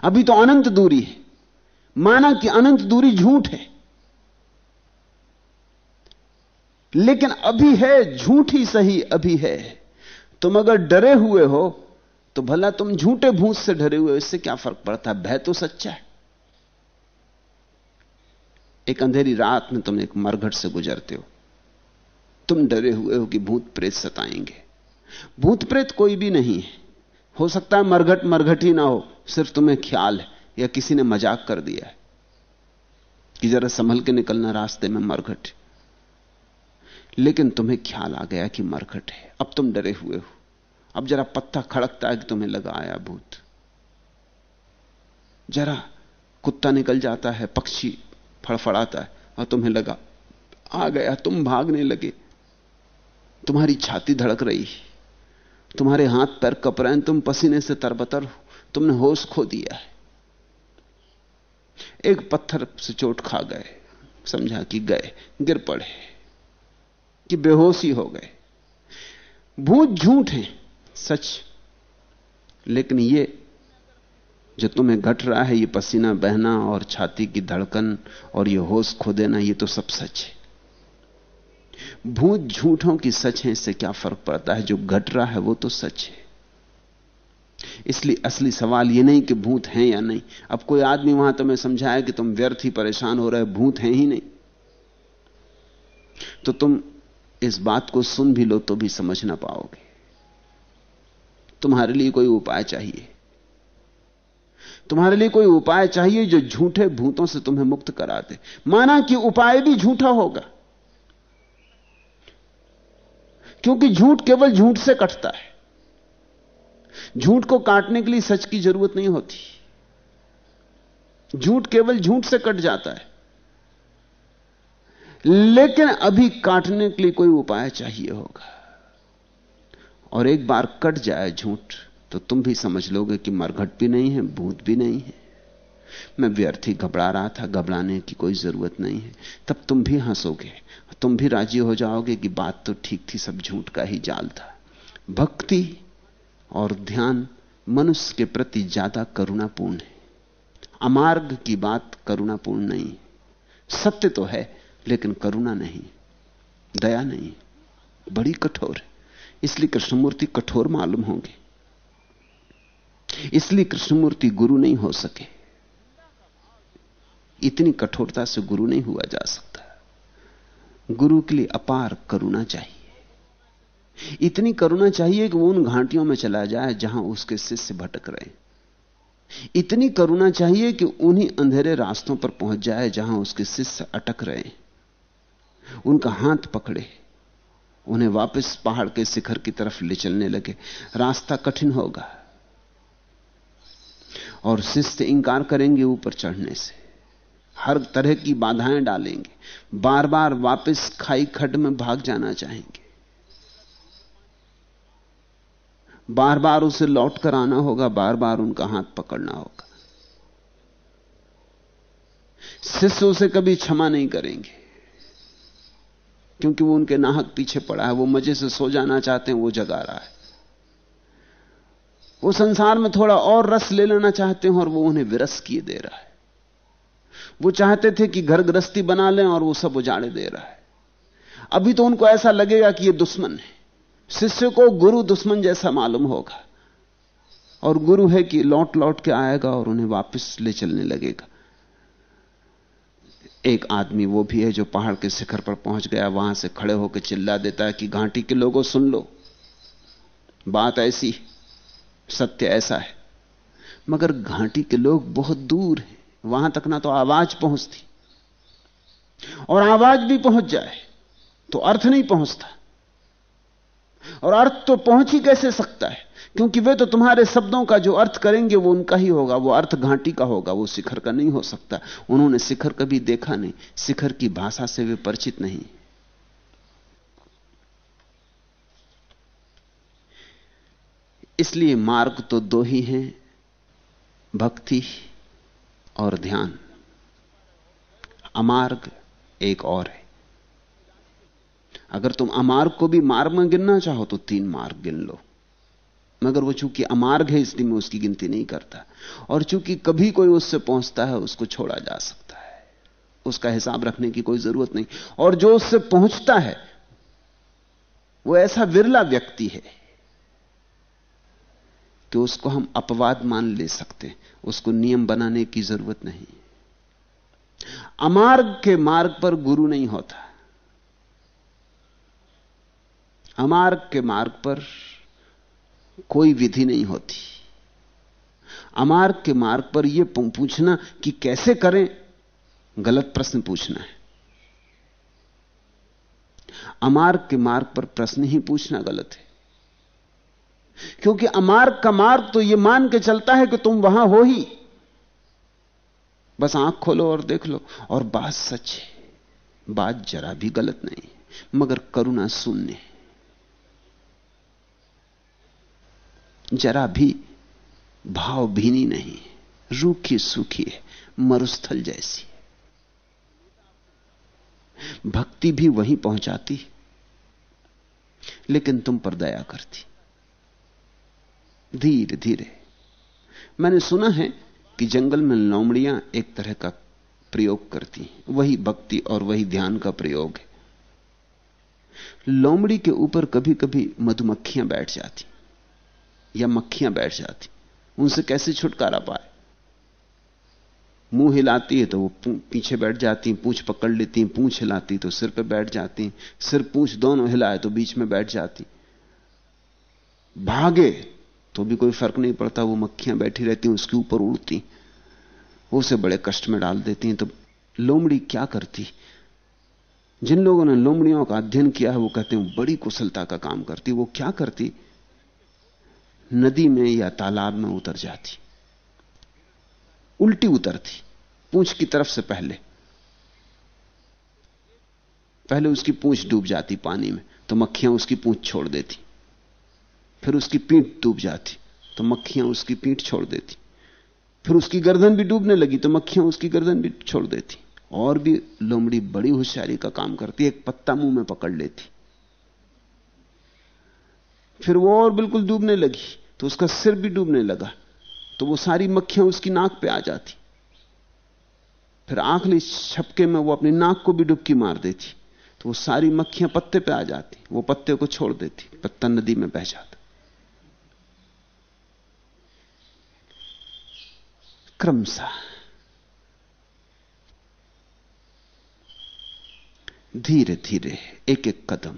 अभी तो अनंत दूरी है। माना कि अनंत दूरी झूठ है। लेकिन अभी है, झूठ ही सही अभी है। तुम अगर डरे हुए हो तो भला तुम झूठे भूत से डरे हुए हो, इससे क्या फ़र्क पड़ता? है भय तो सच्चा है। एक अंधेरी रात में तुम एक मरघट से गुजरते हो। तुम डरे हुए हो कि भूत प्रेत सताएँगे। भूत प्रेत कोई भी नहीं है। हो सकता है मरघट मरघट ही ना हो, सिर्फ़ तुम्हें ख्याल है या किसी ने मज़ाक कर दिया है कि जरा संभल के निकलना रास्ते में मरघट लेकिन तुम्हें ख्याल आ गया कि मरघट है। अब तुम डरे हुए हो। अब जरा पत्ता खड़कता है कि तुम्हें लगा आया भूत। जरा कुत्ता निकल जाता है, पक्षी फड़फड़ाता है, और तुम्हें लगा, आ गया, तुम भागने लगे। तुम्हारी छाती धड़क रही तुम्हारे हाथ पैर कप रहे हैं, तुम पसीने से तरबतर हो। तुमने होश खो दिया है। एक पत्थर से चोट खा गए, समझा कि गए, गिर पड़े, कि बेहोशी हो गए। भूत झूठ है, सच। लेकिन ये जो तुम्हें घट रहा है, ये पसीना बहना और छाती की धड़कन और ये होश खो देना, ये तो सब सच है। भूत झूठों की सच है, इससे क्या फ़र्क पड़ता है? जो घट रहा है, वो तो सच है। इसलिए असली सवाल यह नहीं कि भूत हैं या नहीं। अब कोई आदमी वहाँ तुम्हें समझाए कि तुम व्यर्थ ही परेशान हो रहे भूत हैं ही नहीं। तो तुम इस बात को सुन भी लो तो भी समझ ना पाओगे। तुम्हारे लिए कोई उपाय चाहिए। तुम्हारे लिए कोई उपाय चाहिए जो झूठे भूतों से तुम्हें मुक्त करा दे। माना कि उपाय भी झूठा होगा। क्योंकि झूठ केवल झूठ से कटता है। झूठ को काटने के लिए सच की ज़रूरत नहीं होती। झूठ केवल झूठ से कट जाता है। लेकिन अभी काटने के लिए कोई उपाय चाहिए होगा। और एक बार कट जाए झूठ तो तुम भी समझ लोगे कि मरघट भी नहीं है, भूत भी नहीं है। मैं व्यर्थ ही घबरा रहा था, घबराने की कोई ज़रूरत नहीं है। तब तुम भी हंसोगे तुम भी राज़ी हो जाओगे कि बात तो ठीक थी, सब झूठ का ही जाल था। भक्ति और ध्यान मनुष्य के प्रति ज़्यादा करुणापूर्ण है। अमार्ग की बात करुणापूर्ण नहीं सत्य तो है, लेकिन करुणा नहीं, दया नहीं, बड़ी कठोर है। इसलिए कृष्णमूर्ति कठोर मालूम होंगे। इसलिए कृष्णमूर्ति गुरु नहीं हो सके। इतनी कठोरता से गुरु नहीं हुआ जा सकता। गुरु के लिए अपार करुणा चाहिए। इतनी करुणा चाहिए कि वो उन घाटियों में चला जाए जहाँ उसके शिष्य भटक रहे इतनी करुणा चाहिए कि उन्हीं अंधेरे रास्तों पर पहुँच जाए जहाँ उसके शिष्य अटक रहे उनका हाथ पकड़े, उन्हें वापस पहाड़ के शिखर की तरफ़ ले चलने लगे। रास्ता कठिन होगा। और शिष्य इंकार करेंगे ऊपर चढ़ने से। हर तरह की बाधाएँ डालेंगे। बार बार वापस खाई खड में भाग जाना चाहेंगे। बार बार उसे लौट कर आना होगा बार बार उनका हाथ पकड़ना होगा। शिष्य उसे कभी क्षमा नहीं करेंगे, क्योंकि वो उनके नाहक पीछे पड़ा है, वो मज़े से सो जाना चाहते हैं, वो जगा रहा है। वो संसार में थोड़ा और रस ले लेना चाहते हैं और वो उन्हें विरस किए दे रहा है। वो चाहते थे कि घर गृहस्थी बना लें और वो सब उजाड़े दे रहा है। अभी तो उनको ऐसा लगेगा कि ये दुश्मन है। शिष्य को गुरु दुश्मन जैसा मालूम होगा। और गुरु है कि लौट लौट के आएगा और उन्हें वापस ले चलने लगेगा। एक आदमी वो भी है जो पहाड़ के शिखर पर पहुँच गया, वहाँ से खड़े होकर चिल्ला देता है कि घाटी के लोगों सुन लो। बात ऐसी सत्य ऐसा है। मगर घाटी के लोग बहुत दूर हैं। वहाँ तक ना तो आवाज़ पहुँचती। और आवाज़ भी पहुँच जाए तो अर्थ नहीं पहुँचता। और अर्थ तो पहुँच ही कैसे सकता है? क्योंकि वे तो तुम्हारे शब्दों का जो अर्थ करेंगे, वो उनका ही होगा। वो अर्थ घाटी का होगा, वो शिखर का नहीं हो सकता। उन्होंने शिखर कभी देखा नहीं। शिखर की भाषा से वे परिचित नहीं। इसलिए मार्ग तो दो ही हैं, भक्ति और ध्यान। अमार्ग एक और है। अगर तुम अमार्ग को भी मार्ग में गिनना चाहो तो तीन मार्ग गिन लो। मगर वो चूँकि अमार्ग है, इसलिए मैं उसकी गिनती नहीं करता। और चूँकि कभी कोई उससे पहुँचता है, उसको छोड़ा जा सकता है। उसका हिसाब रखने की कोई ज़रूरत नहीं। और जो उससे पहुँचता है, वो ऐसा विरला व्यक्ति है। कि उसको हम अपवाद मान ले सकते उसको नियम बनाने की ज़रूरत नहीं। अमार्ग के मार्ग पर गुरु नहीं होता। अमार्ग के मार्ग पर कोई विधि नहीं होती। अमार्ग के मार्ग पर यह पूछना कि कैसे करें, गलत प्रश्न पूछना है। अमार्ग के मार्ग पर प्रश्न ही पूछना गलत है। क्योंकि अमार्ग का मार्ग तो यह मान के चलता है कि तुम वहाँ हो ही। बस आँख खोलो और देख लो। और बात सच है, बात जरा भी गलत नहीं, मगर करुणा शून्य जरा भी भाव भीनी नहीं, रूखी सूखी है, मरुस्थल जैसी। भक्ति भी वहीं पहुंचाती, लेकिन तुम पर दया करती। धीरे धीरे। मैंने सुना है कि जंगल में लोमड़ियाँ एक तरह का प्रयोग करती हैं। वही भक्ति और वही ध्यान का प्रयोग है। लोमड़ी के ऊपर कभी कभी मधुमक्खियाँ बैठ जाती या मक्खियाँ बैठ जाती। उनसे कैसे छुटकारा पाए? मुँह हिलाती है तो वो पीछे बैठ जाती पूछ पकड़ लेती पूछ हिलाती तो सिर पे बैठ जाती सिर पूछ दोनों हिलाए तो बीच में बैठ जाती भागे तो भी कोई फ़र्क नहीं पड़ता, वो मक्खियाँ बैठी रहती उसके ऊपर उड़ती वो उसे बड़े कष्ट में डाल देती हैं। तो लोमड़ी क्या करती? जिन लोगों ने लोमड़ियों का अध्ययन किया है, वो कहते हैं बड़ी कुशलता का काम करती। वो क्या करती? नदी में या तालाब में उतर जाती। उल्टी उतरती, पूंछ की तरफ़ से पहले। पहले उसकी पूंछ डूब जाती पानी में तो मक्खियाँ उसकी पूंछ छोड़ देती। फिर उसकी पीठ डूब जाती तो मक्खियाँ उसकी पीठ छोड़ देती। फिर उसकी गर्दन भी डूबने लगी तो मक्खियाँ उसकी गर्दन भी छोड़ देती। और भी लोमड़ी बड़ी होशियारी का काम करती, एक पत्ता मुँह में पकड़ लेती। फिर वो और बिल्कुल डूबने लगी तो उसका सिर भी डूबने लगा तो वो सारी मक्खियाँ उसकी नाक पे आ जाती। फिर आखिरी छपके में वो अपनी नाक को भी डुबकी मार देती तो वो सारी मक्खियाँ पत्ते पे आ जाती, वो पत्ते को छोड़ देती, पत्ता नदी में बह जाता। क्रमशः धीरे धीरे एक एक कदम।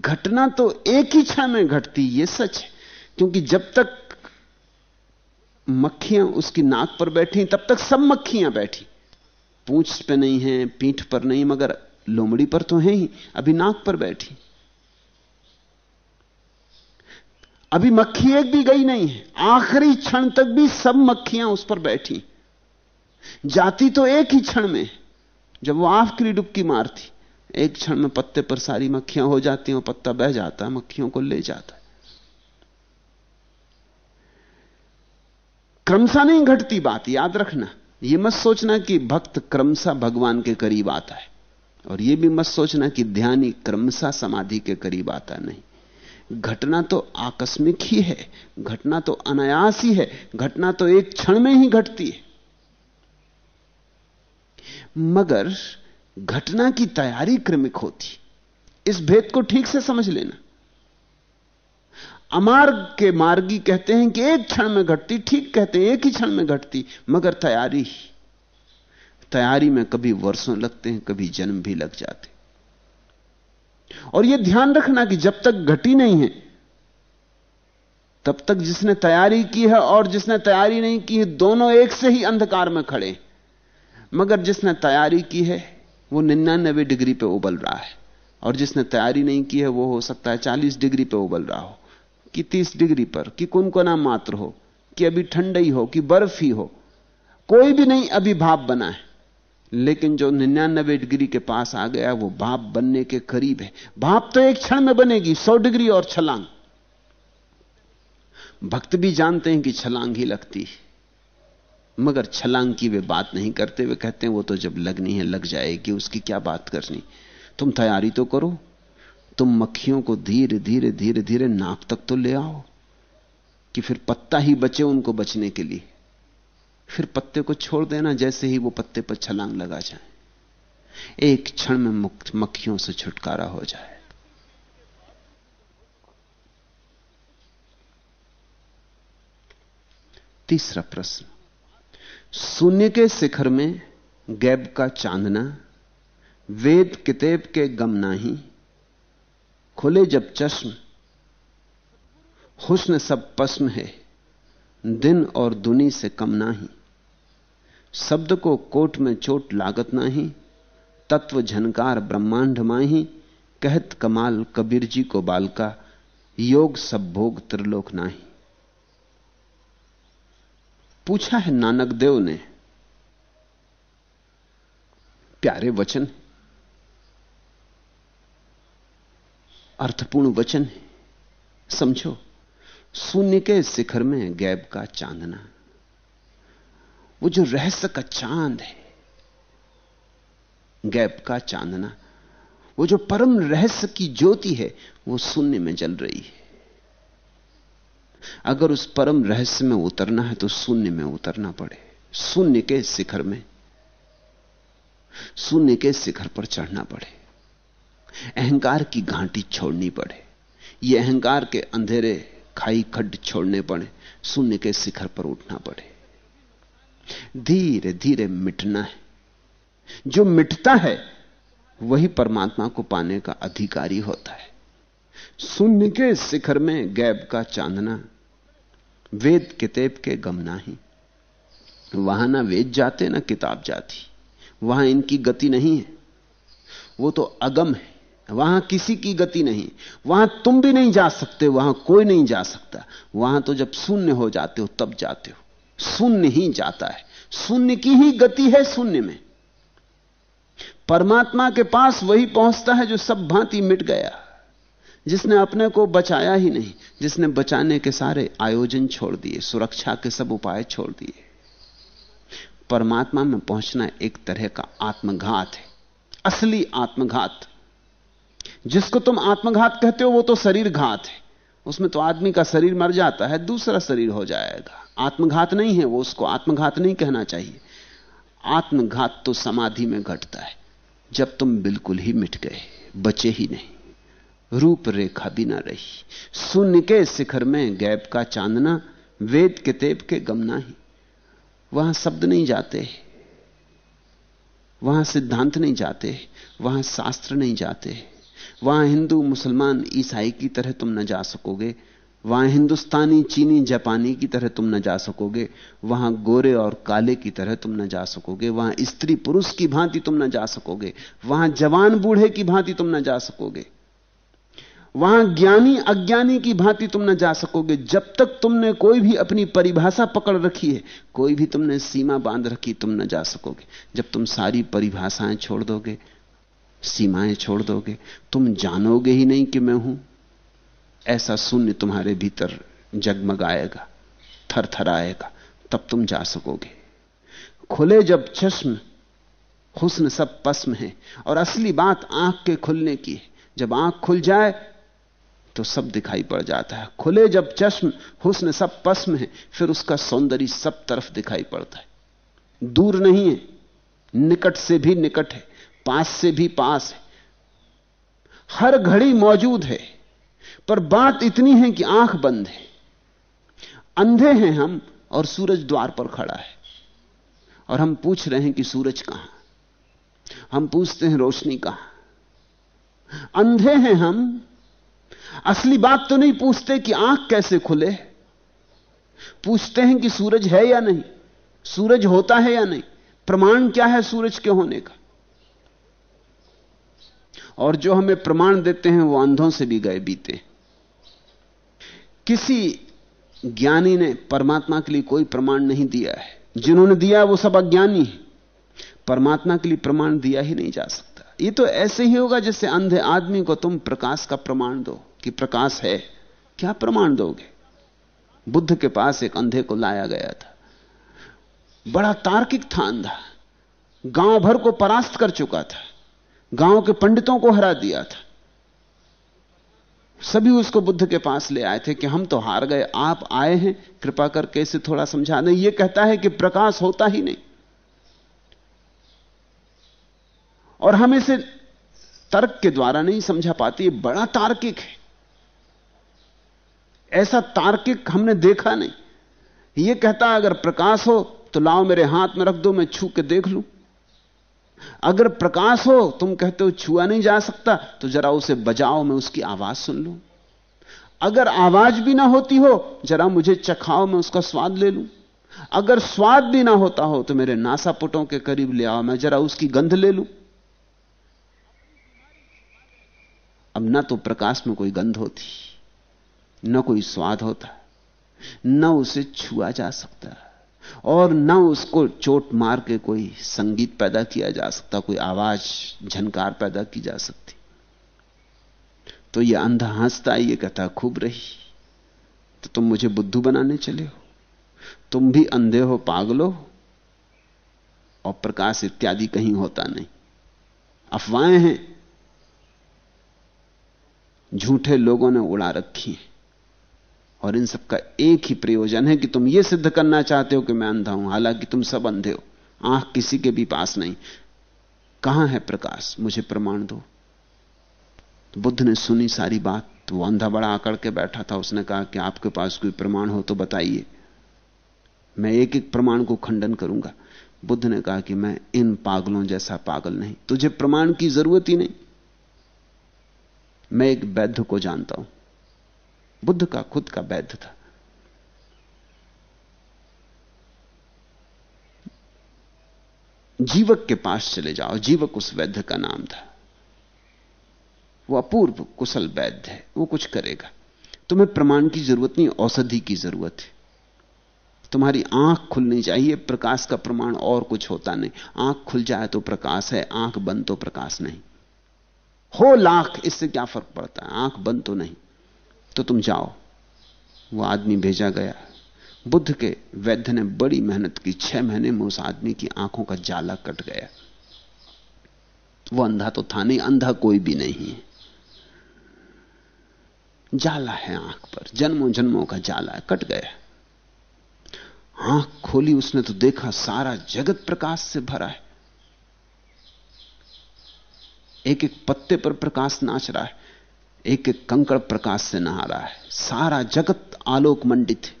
घटना तो एक ही क्षण में घटती यह सच है। क्योंकि जब तक मक्खियाँ उसकी नाक पर बैठी, तब तक सब मक्खियाँ बैठी। पूछ पे नहीं है, पीठ पर नहीं, मगर लोमड़ी पर तो है ही, अभी नाक पर बैठी। अभी मक्खी एक भी गई नहीं है। आखिरी क्षण तक भी सब मक्खियाँ उस पर बैठी। जाती तो एक ही क्षण में, जब वो आखिरी डुबकी मारती। एक क्षण में पत्ते पर सारी मक्खियाँ हो जाती हैं और पत्ता बह जाता है, मक्खियों को ले जाता है। क्रमशा नहीं घटती बात, याद रखना। यह मत सोचना कि भक्त क्रमशः भगवान के करीब आता है, और यह भी मत सोचना कि ध्यानी क्रमशः समाधि के करीब आता नहीं। घटना तो आकस्मिक ही है, घटना तो अनायास ही है, घटना तो एक क्षण में ही घटती है। मगर घटना की तैयारी क्रमिक होती, इस भेद को ठीक से समझ लेना। अमार्ग के मार्गी कहते हैं कि एक क्षण में घटती, ठीक कहते हैं, एक ही क्षण में घटती, मगर तैयारी तैयारी में कभी वर्षों लगते हैं, कभी जन्म भी लग जाते और यह ध्यान रखना कि जब तक घटी नहीं है, तब तक जिसने तैयारी की है और जिसने तैयारी नहीं की है, दोनों एक से ही अंधकार में खड़े मगर जिसने तैयारी की है, वो निन्यानबे डिग्री पे उबल रहा है। और जिसने तैयारी नहीं की है, वो हो सकता है चालीस डिग्री पे उबल रहा हो, कि तीस डिग्री पर, कि कौन को ना मात्र हो, कि अभी ठंडई हो, कि बर्फ़ ही हो। कोई भी नहीं अभी भाप बना है। लेकिन जो निन्यानबे डिग्री के पास आ गया, वो भाप बनने के करीब है। भाप तो एक क्षण में बनेगी, सौ डिग्री और छलांग। भक्त भी जानते हैं कि छलांग ही लगती है। मगर छलांग की वे बात नहीं करते, वे कहते हैं, वो तो जब लगनी है, लग जाएगी, उसकी क्या बात करनी? तुम तैयारी तो करो, तुम मक्खियों को धीरे धीरे धीरे धीरे नाक तक तो ले आओ, कि फिर पत्ता ही बचे उनको बचने के लिए। फिर पत्ते को छोड़ देना, जैसे ही वो पत्ते पर छलांग लगा जाए। एक क्षण में मुक्त मक्खियों से छुटकारा हो जाए। तीसरा प्रश्न। शून्य के शिखर में गैब का चांदना, वेद कितेब के गम नाही, खुले जब चश्म, हुस्न सब पश्म है। दिन और दुनी से कम नाही शब्द को कोट में चोट लागत नाही तत्व झनकार ब्रह्मांड माही, कहत कमाल कबीर जी को बालका, योग सब भोग त्रिलोक नाही। पूछा है नानक देव ने, प्यारे वचन अर्थपूर्ण वचन है, समझो। शून्य के शिखर में गैब का चांदना। वो जो रहस्य का चाँद है, गैब का चांदना, वो जो परम रहस्य की ज्योति है, वो शून्य में जल रही है। अगर उस परम रहस्य में उतरना है तो शून्य में उतरना पड़े। शून्य के शिखर में, शून्य के शिखर पर चढ़ना पड़े। अहंकार की घाटी छोड़नी पड़े। यह अहंकार के अंधेरे खाई खड्ड छोड़ने पड़े शून्य के शिखर पर उठना पड़े। धीरे धीरे मिटना है। जो मिटता है, वही परमात्मा को पाने का अधिकारी होता है। शून्य के शिखर में गैब का चांदना, वेद किताब के गमना ही वहाँ ना वेद जाते, ना किताब जाती। वहाँ इनकी गति नहीं है। वो तो अगम है। वहाँ किसी की गति नहीं, वहाँ तुम भी नहीं जा सकते, वहाँ कोई नहीं जा सकता। वहाँ तो जब शून्य हो जाते हो, तब जाते हो। शून्य ही जाता है। शून्य की ही गति है शून्य में। परमात्मा के पास वही पहुँचता है जो सब भांति मिट गया। जिसने अपने को बचाया ही नहीं, जिसने बचाने के सारे आयोजन छोड़ दिए, सुरक्षा के सब उपाय छोड़ दिए। परमात्मा में पहुँचना एक तरह का आत्मघात है। असली आत्मघात। जिसको तुम आत्मघात कहते हो, वो तो शरीर घात है। उसमें तो आदमी का शरीर मर जाता है, दूसरा शरीर हो जाएगा। आत्मघात नहीं है, वो उसको आत्मघात नहीं कहना चाहिए। आत्मघात तो समाधि में घटता है, जब तुम बिल्कुल ही मिट गए, बचे ही नहीं। रूप रेखा भी ना रही। शून्य के शिखर में गैप का चांदना, वेद के तेब के गमना ही। वहाँ शब्द नहीं जाते वहाँ सिद्धांत नहीं जाते वहाँ शास्त्र नहीं जाते वहाँ हिंदू मुसलमान ईसाई की तरह तुम न जा सकोगे, वहाँ हिंदुस्तानी, चीनी, जापानी की तरह तुम न जा सकोगे, वहाँ गोरे और काले की तरह तुम न जा सकोगे, वहाँ स्त्री पुरुष की भांति तुम न जा सकोगे, वहाँ जवान बूढ़े की भांति तुम न जा सकोगे, वहाँ ज्ञानी, अज्ञानी की भांति तुम न जा सकोगे। जब तक तुमने कोई भी अपनी परिभाषा पकड़ रखी है, कोई भी तुमने सीमा बाँध रखी, तुम न जा सकोगे। जब तुम सारी परिभाषाएँ छोड़ दोगे सीमाएँ छोड़ दोगे। तुम जानोगे ही नहीं कि मैं हूँ। ऐसा शून्य तुम्हारे भीतर जगमगाएगा थर थर आएगा तब तुम जा सकोगे। खुले जब चश्म, हुस्न सब पस्म है, और असली बात आँख के खुलने की है। जब आँख खुल जाए तो सब दिखाई पड़ जाता है। खुले जब चश्म, हुस्न सब पस्म है, फिर उसका सौंदर्य सब तरफ़ दिखाई पड़ता है। दूर नहीं है, निकट से भी निकट है। पास से भी पास है। हर घड़ी मौजूद है, पर बात इतनी है कि आँख बंद है। अंधे हैं हम और सूरज द्वार पर खड़ा है। और हम पूछ रहे हैं कि सूरज कहाँ? हम पूछते हैं, रोशनी कहाँ? अंधे हैं हम। असली बात तो नहीं पूछते कि आँख कैसे खुले। पूछते हैं कि सूरज है या नहीं? सूरज होता है या नहीं? प्रमाण क्या है सूरज के होने का? और जो हमें प्रमाण देते हैं, वो अंधों से भी गए बीते। किसी ज्ञानी ने परमात्मा के लिए कोई प्रमाण नहीं दिया है। जिन्होंने दिया, वो सब अज्ञानी है। परमात्मा के लिए प्रमाण दिया ही नहीं जा सकता। ये तो ऐसे ही होगा जैसे अंधे आदमी को तुम प्रकाश का प्रमाण दो, कि प्रकाश है। क्या प्रमाण दोगे? बुद्ध के पास एक अंधे को लाया गया था। बड़ा तार्किक था अंधा। गाँव भर को परास्त कर चुका था। गाँव के पंडितों को हरा दिया था। सभी उसको बुद्ध के पास ले आए थे कि हम तो हार गए, आप आए हैं, कृपा करके इसे थोड़ा समझा दें। यह कहता है कि प्रकाश होता ही नहीं। और हम इसे तर्क के द्वारा नहीं समझा पाते बड़ा तार्किक है। ऐसा तार्किक हमने देखा नहीं। यह कहता, अगर प्रकाश हो तो लाओ मेरे हाथ में रख दो, मैं छू के देख लूँ। अगर प्रकाश हो, तुम कहते हो छुआ नहीं जा सकता तो जरा उसे बजाओ, मैं उसकी आवाज़ सुन लूँ। अगर आवाज़ भी ना होती हो, जरा मुझे चखाओ, मैं उसका स्वाद ले लूँ। अगर स्वाद भी ना होता हो तो मेरे नासापुटों के करीब ले आओ, मैं जरा उसकी गंध ले लूँ। अब ना तो प्रकाश में कोई गंध होती, ना कोई स्वाद होता, न उसे छुआ जा सकता। और न उसको चोट मार के कोई संगीत पैदा किया जा सकता, कोई आवाज़, झनकार पैदा की जा सकती। तो यह अंधा हंसता ये कहता खूब रही। तो तुम मुझे बुद्धू बनाने चले हो। तुम भी अंधे हो, पागलो और प्रकाश इत्यादि कहीं होता नहीं। अफवाहें हैं। झूठे लोगों ने उड़ा रखी है। और इन सब का एक ही प्रयोजन है कि तुम यह सिद्ध करना चाहते हो कि मैं अंधा हूँ, हालाँकि तुम सब अंधे हो। आँख किसी के भी पास नहीं। कहाँ है प्रकाश? मुझे प्रमाण दो। तो बुद्ध ने सुनी सारी बात तो वो अंधा बड़ा आकड़ के बैठा था। उसने कहा कि आपके पास कोई प्रमाण हो तो बताइए। मैं एक एक प्रमाण को खंडन करूँगा। बुद्ध ने कहा कि मैं इन पागलों जैसा पागल नहीं। तुझे प्रमाण की ज़रूरत ही नहीं। मैं एक वैद्य को जानता हूँ। बुद्ध का, खुद का वैध था। जीवक के पास चले जाओ, जीवक उस वैद्य का नाम था। वो अपूर्व, कुशल वैद्य है, वो कुछ करेगा। तुम्हें प्रमाण की ज़रूरत नहीं, औषधि की ज़रूरत है। तुम्हारी आँख खुलनी चाहिए, प्रकाश का प्रमाण और कुछ होता नहीं। आँख खुल जाए तो प्रकाश है, आँख बंद तो प्रकाश नहीं। हो लाख, इससे क्या फ़र्क पड़ता है? आँख बंद तो नहीं। तो तुम जाओ। वो आदमी भेजा गया। बुद्ध के वैद्य ने बड़ी मेहनत की। छह महीने में उस आदमी की आँखों का जाला कट गया। वो अंधा तो था नहीं, अंधा कोई भी नहीं है। जाला है आँख पर। जन्मों जन्मों का जाला है, कट गया। आँख खोली, उसने तो देखा सारा जगत प्रकाश से भरा है। एक एक पत्ते पर प्रकाश नाच रहा है। एक एक कंकड़ प्रकाश से नहा रहा है। सारा जगत आलोक मंडित है।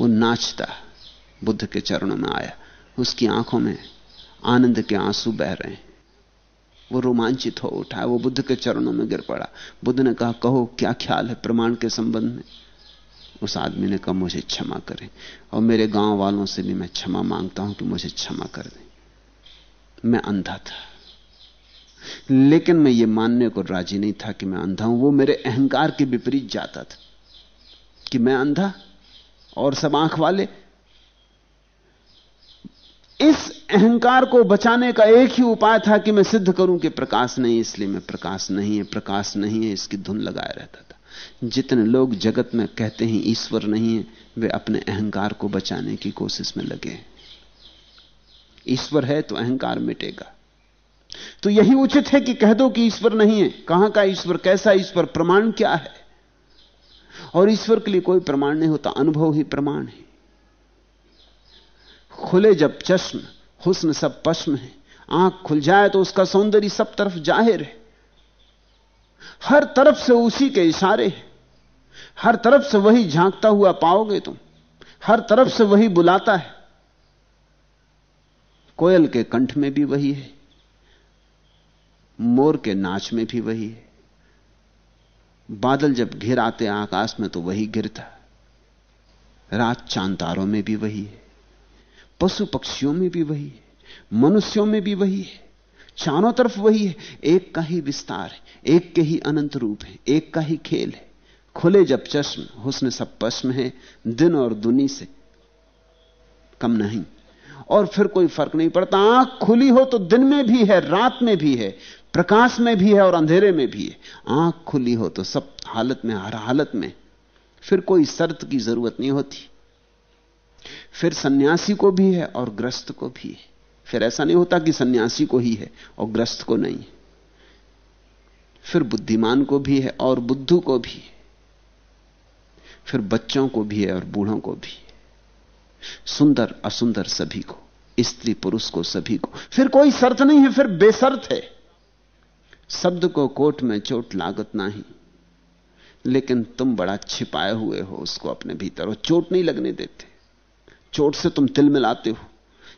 वो नाचता बुद्ध के चरणों में आया। उसकी आँखों में आनंद के आँसू बह रहे हैं। वो रोमांचित हो उठा। वो बुद्ध के चरणों में गिर पड़ा। बुद्ध ने कहा, कहो, क्या ख्याल है प्रमाण के संबंध में? उस आदमी ने कहा, मुझे क्षमा करें और मेरे गाँव वालों से भी मैं क्षमा माँगता हूँ कि मुझे क्षमा कर दें। मैं अंधा था। लेकिन मैं ये मानने को राज़ी नहीं था कि मैं अंधा हूँ। वो मेरे अहंकार के विपरीत जाता था कि मैं अंधा और सब आँख वाले। इस अहंकार को बचाने का एक ही उपाय था कि मैं सिद्ध करूँ कि प्रकाश नहीं, इसलिए मैं प्रकाश नहीं है, प्रकाश नहीं है, इसकी धुन लगाया रहता था। जितने लोग जगत में कहते हैं ईश्वर नहीं है, वे अपने अहंकार को बचाने की कोशिश में लगे ईश्वर है तो अहंकार मिटेगा। तो यही उचित है कि कह दो कि ईश्वर नहीं है। कहाँ का ईश्वर? कैसा ईश्वर? प्रमाण क्या है? और ईश्वर के लिए कोई प्रमाण नहीं होता। अनुभव ही प्रमाण है। खुले जब चश्म, हुस्न सब पश्म है। आँख खुल जाए तो उसका सौंदर्य सब तरफ़ ज़ाहिर है। हर तरफ़ से उसी के इशारे हैं। हर तरफ़ से वही झांकता हुआ पाओगे तुम। हर तरफ़ से वही बुलाता है। कोयल के कंठ में भी वही है। मोर के नाच में भी वही है। बादल जब घिर आते आकाश में तो वही गिरता। रात चांतारों में भी वही है। पशु पक्षियों में भी वही है। मनुष्यों में भी वही है। चारों तरफ़ वही है। एक का ही विस्तार है। एक के ही अनंत रूप है। एक का ही खेल है। खुले जब चश्म, हुस्न सब पश्म है। दिन और दुनी से कम नहीं। और फिर कोई फ़र्क नहीं पड़ता। आँख खुली हो तो दिन में भी है, रात में भी है। प्रकाश में भी है और अंधेरे में भी है। आँख खुली हो तो सब हालत में, हर हालत में फिर कोई शर्त की ज़रूरत नहीं होती। फिर सन्यासी को भी है और ग्रस्त को भी है। फिर ऐसा नहीं होता कि सन्यासी को ही है और ग्रस्त को नहीं फिर बुद्धिमान को भी है और बुद्धू को भी है। फिर बच्चों को भी है और बूढ़ों को भी है। सुंदर, असुंदर सभी को, स्त्री पुरुष को सभी को। फिर कोई शर्त नहीं है, फिर बेसर्त है। शब्द को कोट में चोट लागत नहीं। लेकिन तुम बड़ा छिपाए हुए हो उसको अपने भीतर, और चोट नहीं लगने देते। चोट से तुम तिल मिलाते हो।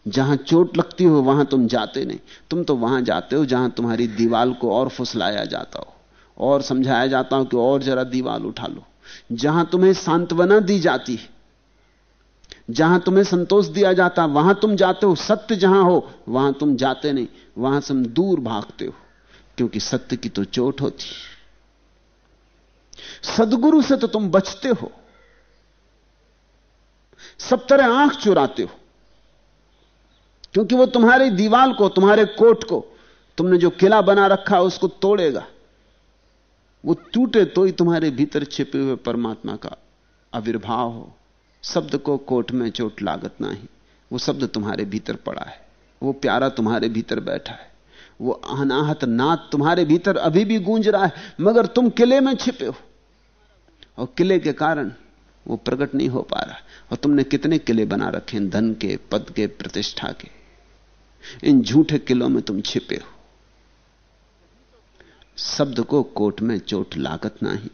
जहाँ चोट लगती हो, वहाँ तुम जाते नहीं। तुम तो वहाँ जाते हो, जहाँ तुम्हारी दीवाल को और फुसलाया जाता हो। और समझाया जाता हो कि और जरा दीवाल उठा लो। जहाँ तुम्हें सांत्वना दी जाती है, जहाँ तुम्हें संतोष दिया जाता, वहाँ तुम जाते हो। सत्य जहाँ हो, वहाँ तुम जाते नहीं। वहाँ से दूर भागते हो। क्योंकि सत्य की तो चोट होती सदगुरु से तो तुम बचते हो। सब तरह आँख चुराते हो। क्योंकि वो तुम्हारी दीवाल को, तुम्हारे कोट को, तुमने जो किला बना रखा है, उसको तोड़ेगा। वो टूटे तो ही तुम्हारे भीतर छिपे हुए परमात्मा का आविर्भाव हो। शब्द को कोट में चोट लागत ना ही वो शब्द तुम्हारे भीतर पड़ा है। वो प्यारा तुम्हारे भीतर बैठा है। वो अनाहत नाद तुम्हारे भीतर अभी भी गूंज रहा है, मगर तुम किले में छिपे हो। और किले के कारण वो प्रकट नहीं हो पा रहा। और तुमने कितने किले बना रखे धन के, पद के, प्रतिष्ठा के? इन झूठे किलों में तुम छिपे हो। शब्द को कोट में चोट लागत नहीं।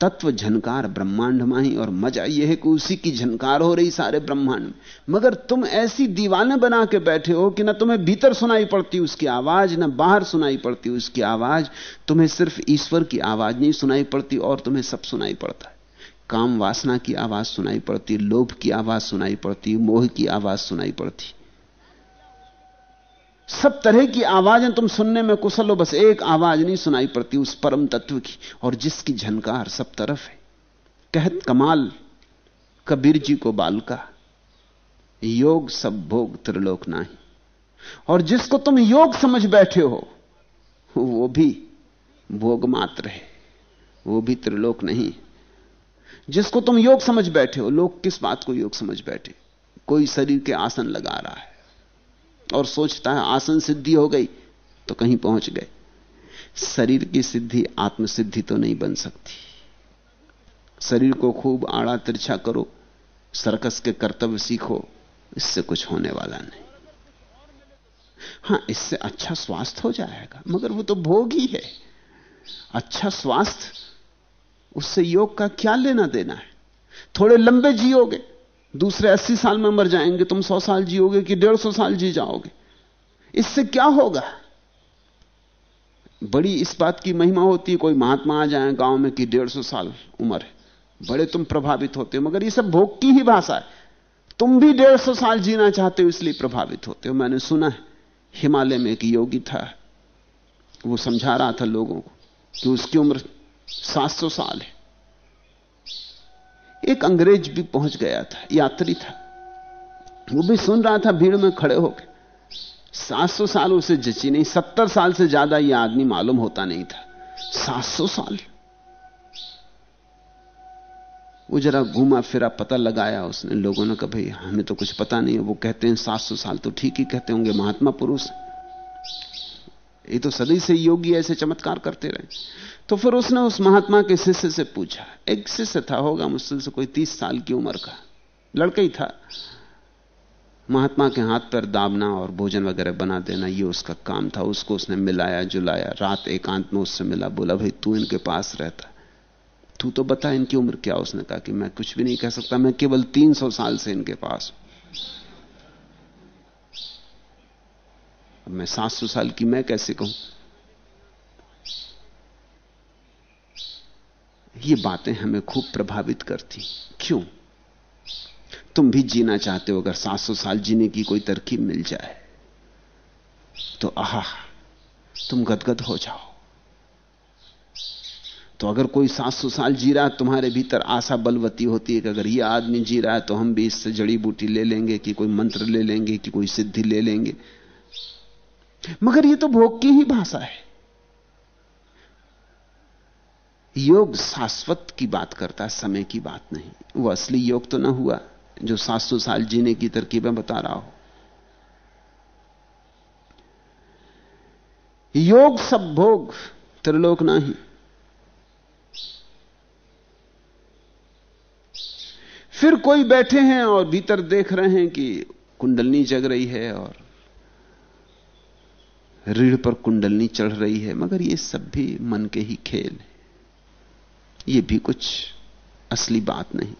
तत्व झनकार ब्रह्मांड माही और मज़ा यह है कि उसी की झनकार हो रही सारे ब्रह्मांड में। मगर तुम ऐसी दीवाने बना के बैठे हो कि ना तुम्हें भीतर सुनाई पड़ती उसकी आवाज़, ना बाहर सुनाई पड़ती उसकी आवाज़। तुम्हें सिर्फ़ ईश्वर की आवाज़ नहीं सुनाई पड़ती और तुम्हें सब सुनाई पड़ता है। काम वासना की आवाज़ सुनाई पड़ती, लोभ की आवाज़ सुनाई पड़ती, मोह की आवाज़ सुनाई पड़ती। सब तरह की आवाज़ें तुम सुनने में कुशल हो, बस एक आवाज़ नहीं सुनाई पड़ती उस परम तत्व की, और जिसकी झनकार सब तरफ़ है। कहत कमाल, कबीर जी को बाल का योग सब भोग त्रिलोक नहीं। और जिसको तुम योग समझ बैठे हो, वो भी भोग मात्र है, वो भी त्रिलोक नहीं। जिसको तुम योग समझ बैठे हो, लोग किस बात को योग समझ बैठे? कोई शरीर के आसन लगा रहा है। और सोचता है, आसन सिद्धि हो गई तो कहीं पहुँच गए। शरीर की सिद्धि, आत्मसिद्धि तो नहीं बन सकती। शरीर को खूब आड़ा तिरछा करो, सर्कस के कर्तव्य सीखो, इससे कुछ होने वाला नहीं। हाँ, इससे अच्छा स्वास्थ्य हो जाएगा, मगर वो तो भोग ही है। अच्छा स्वास्थ्य, उससे योग का क्या लेना देना है? थोड़े लंबे जियोगे दूसरे अस्सी साल में मर जाएँगे, तुम सौ साल जियोगे कि डेढ़ सौ साल जी जाओगे? इससे क्या होगा? बड़ी इस बात की महिमा होती है, कोई महात्मा आ जाए गाँव में कि डेढ़ सौ साल उम्र है। बड़े तुम प्रभावित होते हो, मगर ये सब भोग की ही भाषा है। तुम भी डेढ़ सौ साल जीना चाहते हो, इसलिए प्रभावित होते हो। मैंने सुना है, हिमालय में एक योगी था, वो समझा रहा था लोगों को कि उसकी उम्र सात सौ साल है। एक अंग्रेज़ भी पहुँच गया था, यात्री था। वो भी सुन रहा था, भीड़ में खड़े होकर सात सौ साल उसे जची नहीं, सत्तर साल से ज़्यादा यह आदमी मालूम होता नहीं था। सात सौ साल। वो जरा घूमा फिरा, पता लगाया उसने। लोगों ने कहा, भाई, हमें तो कुछ पता नहीं है। वो कहते हैं, सात सौ साल तो ठीक ही कहते होंगे, महात्मा पुरुष ये तो सदी से योगी ऐसे चमत्कार करते रहे। तो फिर उसने उस महात्मा के शिष्य से पूछा, एक शिष्य था, होगा मुश्किल से कोई तीस साल की उम्र का, लड़का ही था। महात्मा के हाथ पर दाबना और भोजन वगैरह बना देना, ये उसका काम था, उसको उसने मिलाया, जुलाया, रात एकांत में उससे मिला, बोला, भाई, तू इनके पास रहता। तू तो बता इनकी उम्र क्या उसने कहा कि मैं कुछ भी नहीं कह सकता, मैं केवल तीन सौ साल से इनके पास अब मैं सात सौ साल की मैं कैसे कहूँ? ये बातें हमें खूब प्रभावित करती। क्यों? तुम भी जीना चाहते हो, अगर 700 साल जीने की कोई तरकीब मिल जाए तो आह, तुम गदगद हो जाओ। तो अगर कोई 700 साल जी रहा तुम्हारे भीतर आशा बलवती होती है कि अगर यह आदमी जी रहा है तो हम भी इससे जड़ी बूटी ले लेंगे, कि कोई मंत्र ले लेंगे, कि कोई सिद्धि ले लेंगे। मगर यह तो भोग की ही भाषा है। योग शाश्वत की बात करता है, समय की बात नहीं। वो असली योग तो ना हुआ, जो 700 साल जीने की तरकीबें बता रहा हो। योग सब भोग, त्रिलोक नहीं फिर कोई बैठे हैं और भीतर देख रहे हैं कि कुंडलनी जग रही है और रीढ़ पर कुंडलनी चढ़ रही है, मगर ये सब भी मन के ही खेल है। ये भी कुछ असली बात नहीं।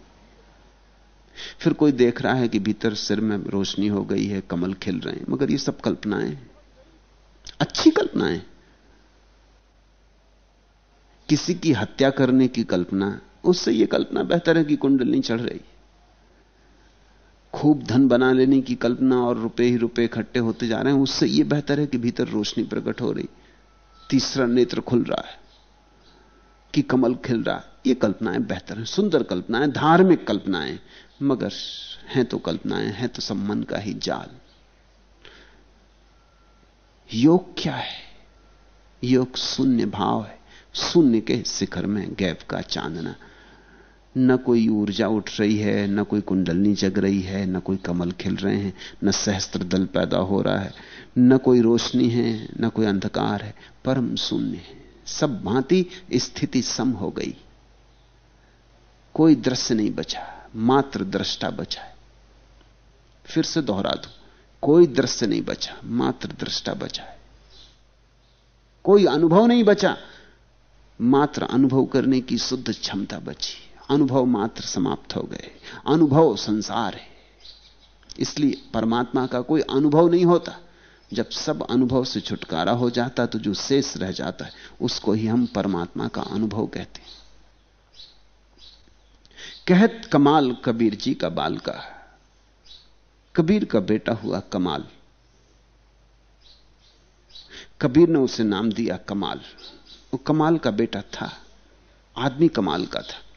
फिर कोई देख रहा है कि भीतर सिर में रोशनी हो गई है, कमल खिल रहे हैं, मगर ये सब कल्पनाएँ अच्छी कल्पनाएँ किसी की हत्या करने की कल्पना, उससे यह कल्पना बेहतर है कि कुंडलनी चढ़ रही। खूब धन बना लेने की कल्पना और रुपए ही रुपए इकट्ठे होते जा रहे हैं, उससे यह बेहतर है कि भीतर रोशनी प्रकट हो रही। तीसरा नेत्र खुल रहा है कि कमल खिल रहा है। ये कल्पनाएँ बेहतर हैं, सुंदर कल्पनाएँ, धार्मिक कल्पनाएँ, मगर हैं तो कल्पनाएँ, हैं तो सब मन का ही जाल। योग क्या है? योग शून्य भाव है। शून्य के शिखर में गैप का चांदना। न कोई ऊर्जा उठ रही है, न कोई कुंडलनी जग रही है, न कोई कमल खिल रहे हैं, न सहस्त्र दल पैदा हो रहा है, न कोई रोशनी है, न कोई अंधकार है, परम शून्य है। सब भांति स्थिति सम हो गई। कोई दृश्य नहीं बचा, मात्र दृष्टा बचा है। फिर से दोहरा दू, कोई दृश्य नहीं बचा, मात्र दृष्टा बचा है। कोई अनुभव नहीं बचा, मात्र अनुभव करने की शुद्ध क्षमता बची अनुभव मात्र समाप्त हो गए। अनुभव संसार है। इसलिए परमात्मा का कोई अनुभव नहीं होता। जब सब अनुभव से छुटकारा हो जाता तो जो शेष रह जाता है, उसको ही हम परमात्मा का अनुभव कहते हैं। कहत कमाल कबीर जी का बाल का कबीर का बेटा हुआ कमाल। कबीर ने उसे नाम दिया कमाल। वो कमाल का बेटा था। आदमी कमाल का था।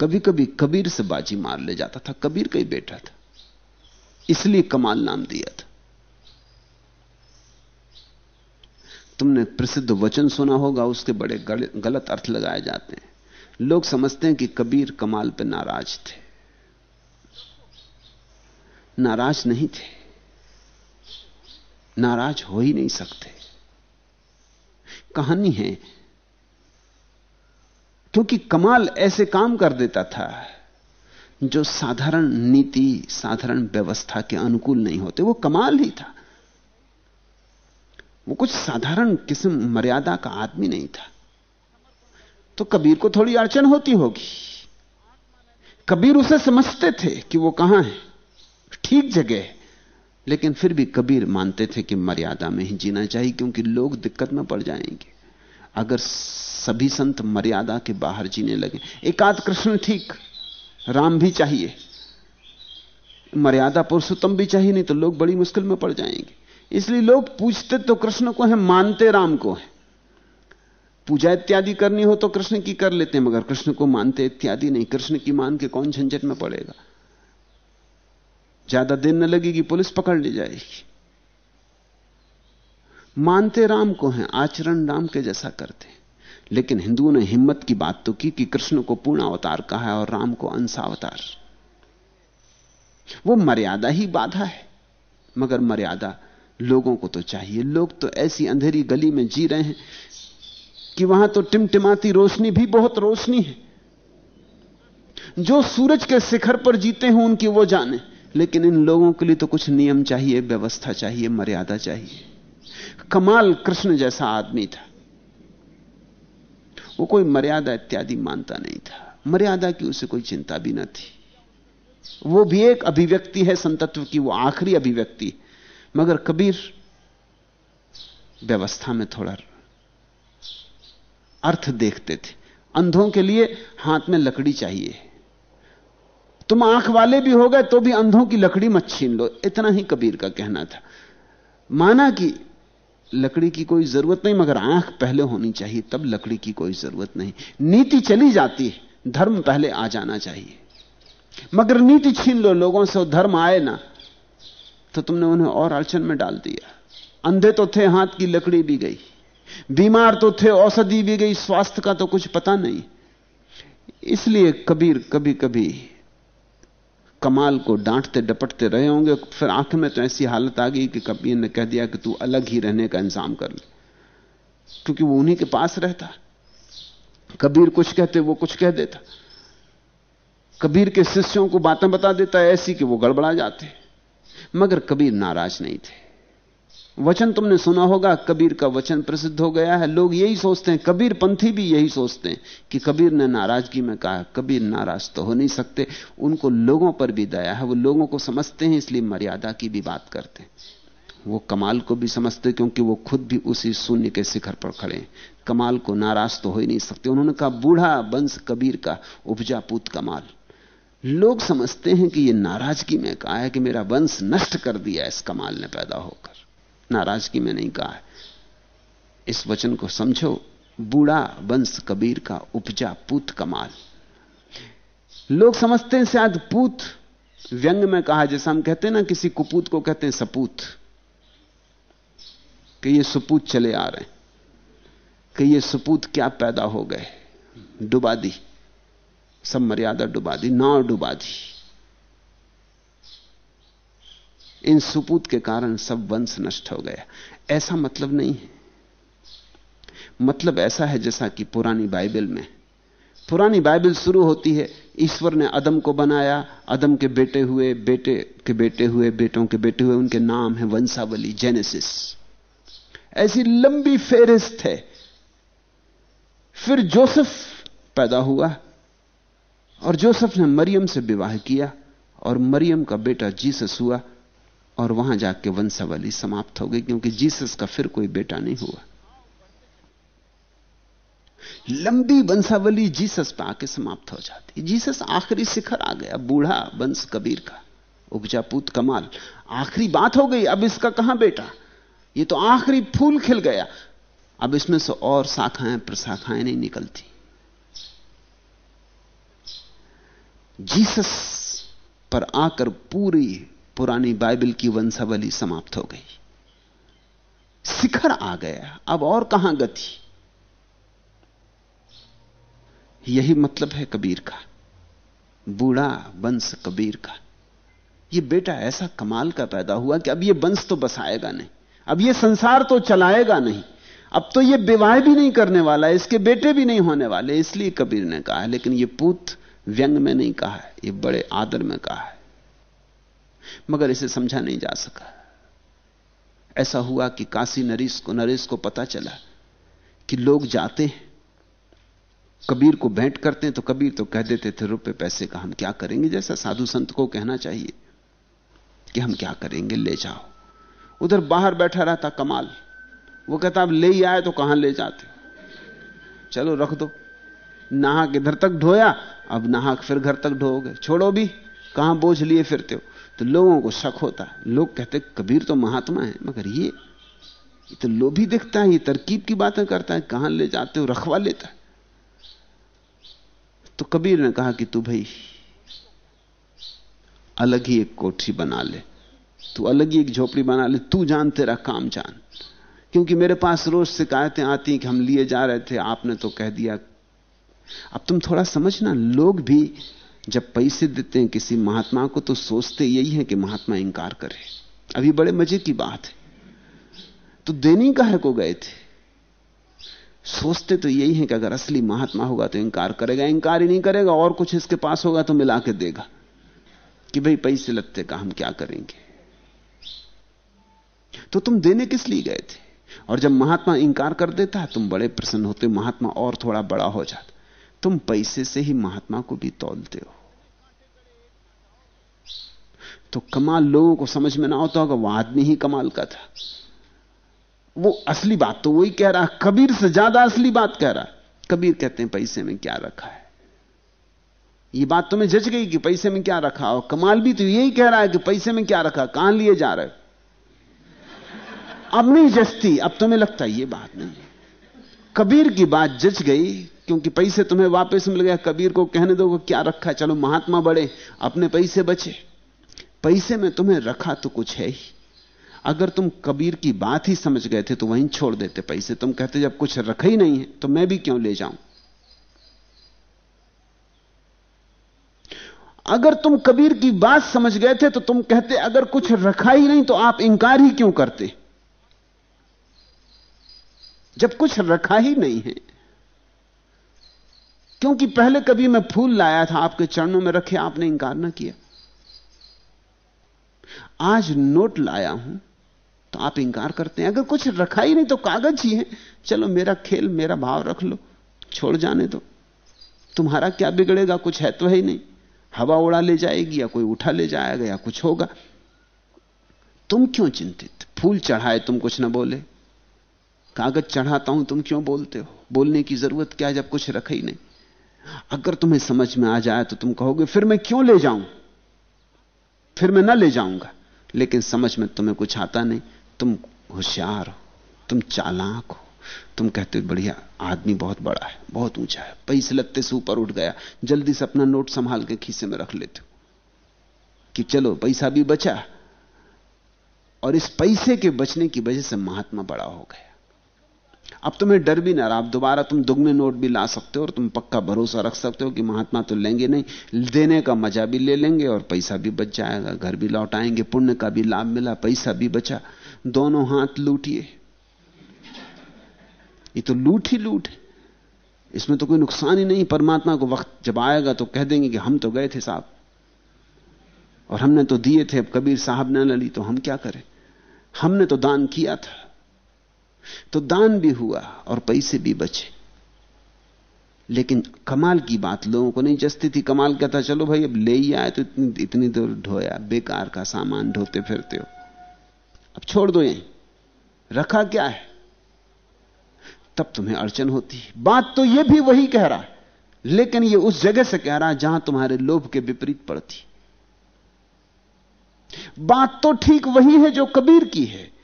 कभी कभी कबीर से बाजी मार ले जाता था। कबीर का ही बेटा था। इसलिए कमाल नाम दिया था। तुमने प्रसिद्ध वचन सुना होगा, उसके बड़े गलत अर्थ लगाए जाते हैं। लोग समझते हैं कि कबीर कमाल पर नाराज़ थे। नाराज़ नहीं थे। नाराज़ हो ही नहीं सकते। कहानी है क्योंकि कमाल ऐसे काम कर देता था जो साधारण नीति, साधारण व्यवस्था के अनुकूल नहीं होते। वो कमाल ही था। वो कुछ साधारण किस्म, मर्यादा का आदमी नहीं था। तो कबीर को थोड़ी अड़चन होती होगी। कबीर उसे समझते थे कि वो कहाँ है। ठीक जगह है। लेकिन फिर भी कबीर मानते थे कि मर्यादा में ही जीना चाहिए, क्योंकि लोग दिक्कत में पड़ जाएँगे। अगर सभी संत मर्यादा के बाहर जीने लगे। एकाध कृष्ण ठीक, राम भी चाहिए। मर्यादा पुरुषोत्तम भी चाहिए, नहीं तो लोग बड़ी मुश्किल में पड़ जाएँगे। इसलिए लोग पूछते तो कृष्ण को है, मानते राम को है। पूजा इत्यादि करनी हो तो कृष्ण की कर लेते हैं, मगर कृष्ण को मानते इत्यादि नहीं। कृष्ण की मान के कौन झंझट में पड़ेगा? ज़्यादा दिन न लगेगी, पुलिस पकड़ ली जाएगी। मानते राम को हैं, आचरण राम के जैसा करते लेकिन हिंदुओं ने हिम्मत की बात तो की कि कृष्ण को पूर्ण अवतार कहा है और राम को अंशावतार वो मर्यादा ही बाधा है। मगर मर्यादा लोगों को तो चाहिए। लोग तो ऐसी अंधेरी गली में जी रहे हैं कि वहाँ तो टिमटिमाती रोशनी भी बहुत रोशनी है। जो सूरज के शिखर पर जीते हैं उनकी वो जाने। लेकिन इन लोगों के लिए तो कुछ नियम चाहिए, व्यवस्था चाहिए, मर्यादा चाहिए। कमाल कृष्ण जैसा आदमी था। वो कोई मर्यादा इत्यादि मानता नहीं था। मर्यादा की उसे कोई चिंता भी न थी। वो भी एक अभिव्यक्ति है संतत्व की, वो आखिरी अभिव्यक्ति। मगर कबीर व्यवस्था में थोड़ा अर्थ देखते थे। अंधों के लिए हाथ में लकड़ी चाहिए। तुम आँख वाले भी हो गए तो भी अंधों की लकड़ी मत छीन लो। इतना ही कबीर का कहना था। माना कि लकड़ी की कोई ज़रूरत नहीं, मगर आँख पहले होनी चाहिए, तब लकड़ी की कोई ज़रूरत नहीं। नीति चली जाती है, धर्म पहले आ जाना चाहिए। मगर नीति छीन लो, लोगों से धर्म आए ना तो तुमने उन्हें और अड़चन में डाल दिया। अंधे तो थे, हाथ की लकड़ी भी गई। बीमार तो थे, औषधि भी गई, स्वास्थ्य का तो कुछ पता नहीं। इसलिए कबीर कभी कभी कमाल को डांटते, डपटते रहे होंगे, फिर आँख में तो ऐसी हालत आ गई कि कबीर ने कह दिया कि तू अलग ही रहने का इंतज़ाम कर ले। क्योंकि वो उन्हीं के पास रहता। कबीर कुछ कहते, वो कुछ कह देता। कबीर के शिष्यों को बातें बता देता, ऐसी कि वो गड़बड़ा जाते। मगर कबीर नाराज़ नहीं थे। वचन तुमने सुना होगा, कबीर का वचन प्रसिद्ध हो गया है। लोग यही सोचते हैं, कबीर पंथी भी यही सोचते हैं कि कबीर ने नाराज़गी में कहा, कबीर नाराज़ तो हो नहीं सकते। उनको लोगों पर भी दया है, वो लोगों को समझते हैं, इसलिए मर्यादा की भी बात करते हैं। वो कमाल को भी समझते क्योंकि वो खुद भी उसी शून्य के शिखर पर खड़े कमाल को नाराज़ तो हो ही नहीं सकते। उन्होंने कहा, बूढ़ा वंश कबीर का, उपजा पूत कमाल। लोग समझते हैं कि ये नाराज़गी में कहा है कि मेरा वंश नष्ट कर दिया इस कमाल ने पैदा होकर। नाराज़गी में नहीं कहा है। इस वचन को समझो, बूढ़ा वंश कबीर का उपजा पूत कमाल। लोग समझते हैं शायद पूत, व्यंग में कहा, जैसा हम कहते हैं ना, किसी कुपूत को कहते हैं सपूत, कि ये सुपूत चले आ रहे हैं, कि ये सुपूत क्या पैदा हो गए। डुबा दी, सब मर्यादा डुबा दी, नाव डुबा दी। इन सुपूत के कारण सब वंश नष्ट हो गया। ऐसा मतलब नहीं है। मतलब ऐसा है जैसा कि पुरानी बाइबल में। पुरानी बाइबल शुरू होती है, ईश्वर ने अदम को बनाया, अदम के बेटे हुए, बेटे के बेटे हुए, बेटों के बेटे हुए, उनके नाम है वंशावली, जेनेसिस। ऐसी लंबी फेरिस्त है। फिर जोसेफ पैदा हुआ और जोसेफ ने मरियम से विवाह किया और मरियम का बेटा जीसस हुआ। और वहाँ जाके वंशावली समाप्त हो गई, क्योंकि जीसस का फिर कोई बेटा नहीं हुआ। लंबी वंशावली जीसस पर आके समाप्त हो जाती जीसस आखिरी शिखर आ गया, बूढ़ा वंश कबीर का उपजापूत कमाल। आखिरी बात हो गई, अब इसका कहाँ बेटा? ये तो आखिरी फूल खिल गया। अब इसमें से और शाखाएँ, प्रशाखाएँ नहीं निकलती। जीसस पर आकर पूरी पुरानी बाइबल की वंशावली समाप्त हो गई। शिखर आ गया। अब और कहाँ गति? यही मतलब है कबीर का। बूढ़ा वंश कबीर का। यह बेटा ऐसा कमाल का पैदा हुआ कि अब यह वंश तो बसाएगा नहीं। अब यह संसार तो चलाएगा नहीं। अब तो यह विवाह भी नहीं करने वाला इसके बेटे भी नहीं होने वाले, इसलिए कबीर ने कहा। लेकिन यह पूत व्यंग में नहीं कहा है यह बड़े आदर में कहा है। मगर इसे समझा नहीं जा सका। ऐसा हुआ कि काशी नरेश को नरेश को पता चला कि लोग जाते हैं। कबीर को भेंट करते हैं तो कबीर तो कह देते थे, रुपए, पैसे का हम क्या करेंगे? जैसा साधु संत को कहना चाहिए कि हम क्या करेंगे? ले जाओ। उधर बाहर बैठा रहता कमाल। वो कहता, अब ले ही आए तो कहाँ ले जाते? चलो रख दो। नाहक इधर तक ढोया, अब नाहक फिर घर तक ढोगे छोड़ो भी, कहाँ बोझ लिए फिरते हो? तो लोगों को शक होता लोग कहते कबीर तो महात्मा है, मगर ये तो लोभी दिखता है, ये तरकीब की बातें करता है, कहाँ ले जाते हो, रखवा लेता है। तो कबीर ने कहा कि तू भाई, अलग ही एक कोठरी बना ले, तू अलग ही एक झोपड़ी बना ले, तू जान तेरा काम जान। क्योंकि मेरे पास रोज शिकायतें आती हैं कि हम लिए जा रहे थे, आपने तो कह दिया। अब तुम थोड़ा समझना, लोग भी जब पैसे देते हैं किसी महात्मा को तो सोचते यही है कि महात्मा इंकार करे अभी बड़े मज़े की बात है। तो देनी का है को गए थे? सोचते तो यही है कि अगर असली महात्मा होगा तो इंकार करेगा इंकार ही नहीं करेगा, और कुछ इसके पास होगा तो मिला के देगा। कि भाई पैसे लगते का हम क्या करेंगे? तो तुम देने किस लिए गए थे? और जब महात्मा इंकार कर देता है तुम बड़े प्रसन्न होते, महात्मा और थोड़ा बड़ा हो जाता। तुम पैसे से ही महात्मा को भी तोलते हो। तो कमाल लोगों को समझ में ना होता होगा वह आदमी ही कमाल का था। वो असली बात तो वही कह रहा, कबीर से ज़्यादा असली बात कह रहा। कबीर कहते हैं, पैसे में क्या रखा है? ये बात तुम्हें जच गई कि पैसे में क्या रखा, और कमाल भी तो यही कह रहा है कि पैसे में क्या रखा, कहाँ लिए जा रहे अब नहीं जचती अब तुम्हें लगता ये बात नहीं कबीर की बात जच गई, क्योंकि पैसे तुम्हें वापस मिल गया कबीर को कहने दो क्या रखा चलो महात्मा बड़े अपने पैसे बचे। पैसे में तुम्हें रखा तो कुछ है ही। अगर तुम कबीर की बात ही समझ गए थे तो वहीं छोड़ देते पैसे। तुम कहते जब कुछ रखा ही नहीं है तो मैं भी क्यों ले जाऊँ? अगर तुम कबीर की बात समझ गए थे तो तुम कहते, अगर कुछ रखा ही नहीं तो आप इंकार ही क्यों करते? जब कुछ रखा ही नहीं है, क्योंकि पहले कभी मैं फूल लाया था, आपके चरणों में रखे आपने इंकार ना किया। आज नोट लाया हूँ तो आप इंकार करते हैं। अगर कुछ रखा ही नहीं तो कागज़ ही है। चलो, मेरा खेल, मेरा भाव रख लो, छोड़ जाने दो। तुम्हारा क्या बिगड़ेगा? कुछ है तो है ही नहीं। हवा उड़ा ले जाएगी, या कोई उठा ले जाएगा, या कुछ होगा। तुम क्यों चिंतित? फूल चढ़ाए, तुम कुछ ना बोले। कागज़ चढ़ाता हूँ, तुम क्यों बोलते हो? बोलने की ज़रूरत क्या जब कुछ रखा ही नहीं? अगर तुम्हें समझ में आ जाए तो तुम कहोगे, फिर मैं क्यों ले जाऊँ? फिर मैं ना ले जाऊँगा। लेकिन समझ में तुम्हें कुछ आता नहीं। तुम होशियार हो, तुम चालाक हो। तुम कहते हो, बढ़िया, आदमी बहुत बड़ा है, बहुत ऊँचा है। पैसे लगते से ऊपर उठ गया। जल्दी से अपना नोट संभाल के खीसे में रख लेते हो। कि चलो, पैसा भी बचा। और इस पैसे के बचने की वजह से महात्मा बड़ा हो गया। अब तुम्हें डर भी ना रहा। अब दोबारा तुम दुगने नोट भी ला सकते हो और तुम पक्का भरोसा रख सकते हो कि महात्मा तो लेंगे नहीं। देने का मज़ा भी ले लेंगे और पैसा भी बच जाएगा। घर भी लौट आएँगे, पुण्य का भी लाभ मिला, पैसा भी बचा। दोनों हाथ लूटिए। ये तो लूट ही लूट है। इसमें तो कोई नुकसान ही नहीं। परमात्मा को वक्त जब आएगा तो कह देंगे कि हम तो गए थे साहब। और हमने तो दिए थे, अब कबीर साहब ने ली तो हम क्या करें? हमने तो दान किया था। तो दान भी हुआ और पैसे भी बचे। लेकिन कमाल की बात, लोगों को नहीं जस्ती थी, कमाल कहता चलो भाई, अब ले ही आए तो इतनी इतनी दूर ढोया, बेकार का सामान ढोते फिरते हो। अब छोड़ दो यहीं रखा क्या है? तब तुम्हें अड़चन होती बात तो यह भी वही कह रहा है। लेकिन यह उस जगह से कह रहा है जहाँ तुम्हारे लोभ के विपरीत पड़ती। बात तो ठीक वही है जो कबीर की है।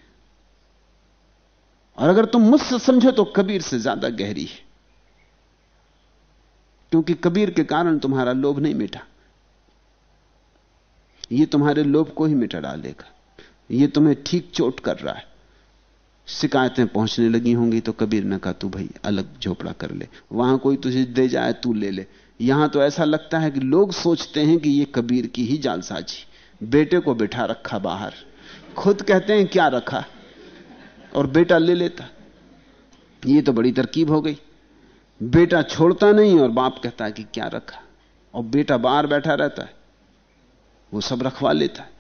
और अगर तुम मुझसे समझो तो कबीर से ज़्यादा गहरी है। क्योंकि कबीर के कारण तुम्हारा लोभ नहीं मिटा। यह तुम्हारे लोभ को ही मिटा डालेगा। यह तुम्हें ठीक चोट कर रहा है। शिकायतें पहुँचने लगी होंगी तो कबीर ने कहा, तू भाई, अलग झोपड़ा कर ले। वहाँ कोई तुझे दे जाए, तू ले ले। यहाँ तो ऐसा लगता है कि लोग सोचते हैं कि यह कबीर की ही जालसाजी। बेटे को बिठा रखा बाहर। खुद कहते हैं, क्या रखा? और बेटा ले लेता। ये तो बड़ी तरकीब हो गई। बेटा छोड़ता नहीं और बाप कहता है कि क्या रखा? और बेटा बाहर बैठा रहता है। वो सब रखवा लेता है।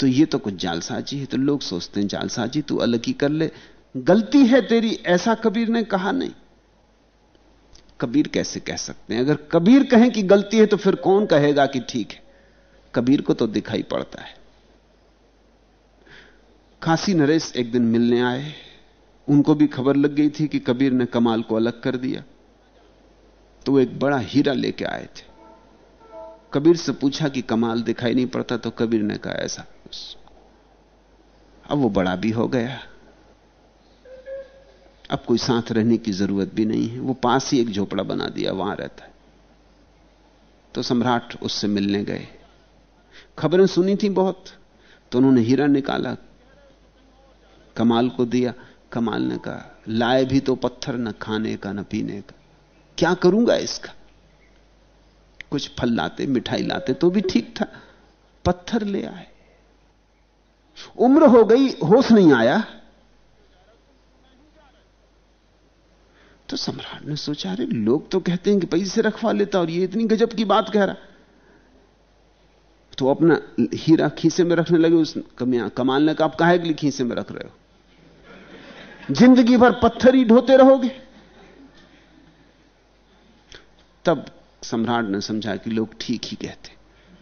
तो ये तो कुछ जालसाजी है। तो लोग सोचते हैं, जालसाजी तू अलग ही कर ले। गलती है तेरी, ऐसा कबीर ने कहा नहीं। कबीर कैसे कह सकते हैं? अगर कबीर कहें कि गलती है तो फिर कौन कहेगा कि ठीक है? कबीर को तो दिखाई पड़ता है। काशी नरेश एक दिन मिलने आए। उनको भी खबर लग गई थी कि कबीर ने कमाल को अलग कर दिया। तो वो एक बड़ा हीरा लेके आए थे। कबीर से पूछा कि कमाल दिखाई नहीं पड़ता तो कबीर ने कहा, ऐसा अब वो बड़ा भी हो गया। अब कोई साथ रहने की ज़रूरत भी नहीं है। वो पास ही एक झोपड़ा बना दिया, वहाँ रहता है। तो सम्राट उससे मिलने गए। खबरें सुनी थी बहुत तो उन्होंने हीरा निकाला। कमाल को दिया। कमाल ने कहा, लाए भी तो पत्थर न खाने का न पीने का। क्या करूँगा इसका? कुछ फल लाते, मिठाई लाते तो भी ठीक था। पत्थर ले आए। उम्र हो गई, होश नहीं आया। तो सम्राट ने सोचा, अरे, लोग तो कहते हैं कि पैसे रखवा लेता और ये इतनी गजब की बात कह रहा। तो अपना हीरा खीसे में रखने लगे उस कमाल ने कहा, आप काहे के लिए खीसे में रख रहे हो? ज़िंदगी भर पत्थर ही ढोते रहोगे। तब सम्राट ने समझा कि लोग ठीक ही कहते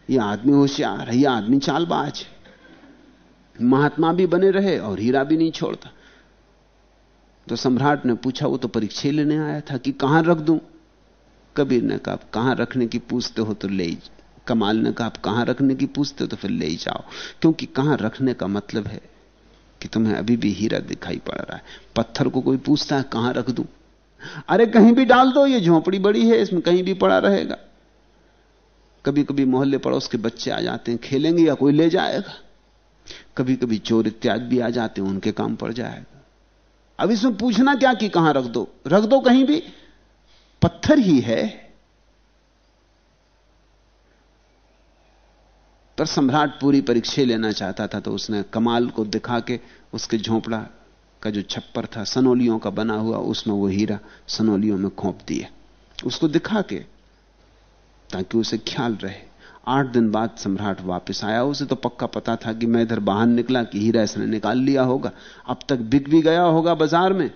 यह आदमी होशियार है यह आदमी चालबाज है। महात्मा भी बने रहे और हीरा भी नहीं छोड़ता। तो सम्राट ने पूछा, वो तो परीक्षा लेने आया था कि कहाँ रख दूँ? कबीर ने कहा कहाँ रखने की पूछते हो तो ले कमाल ने कहा, आप कहाँ रखने की पूछते हो तो फिर ले जाओ। क्योंकि कहाँ रखने का मतलब है कि तुम्हें अभी भी हीरा दिखाई पड़ रहा है। पत्थर को कोई पूछता है, कहाँ रख दूँ? अरे, कहीं भी डाल दो, ये झोपड़ी बड़ी है, इसमें कहीं भी पड़ा रहेगा। कभी कभी मोहल्ले पड़ोस के बच्चे आ जाते हैं, खेलेंगे या कोई ले जाएगा। कभी कभी चोर इत्यादि भी आ जाते हैं, उनके काम पड़ जाएगा। अब इसमें पूछना क्या कि कहाँ रख दो? रख दो कहीं भी। पत्थर ही है। पर सम्राट पूरी परीक्षा लेना चाहता था तो उसने कमाल को दिखा के उसके झोंपड़ा का जो छप्पर था, सनोलियों का बना हुआ, उसमें वो हीरा सनोलियों में खोप दिया उसको दिखा के ताकि उसे ख्याल रहे। आठ दिन बाद सम्राट वापस आया। उसे तो पक्का पता था कि मैं इधर बाहर निकला कि हीरा इसने निकाल लिया होगा। अब तक बिक भी गया होगा बाज़ार में।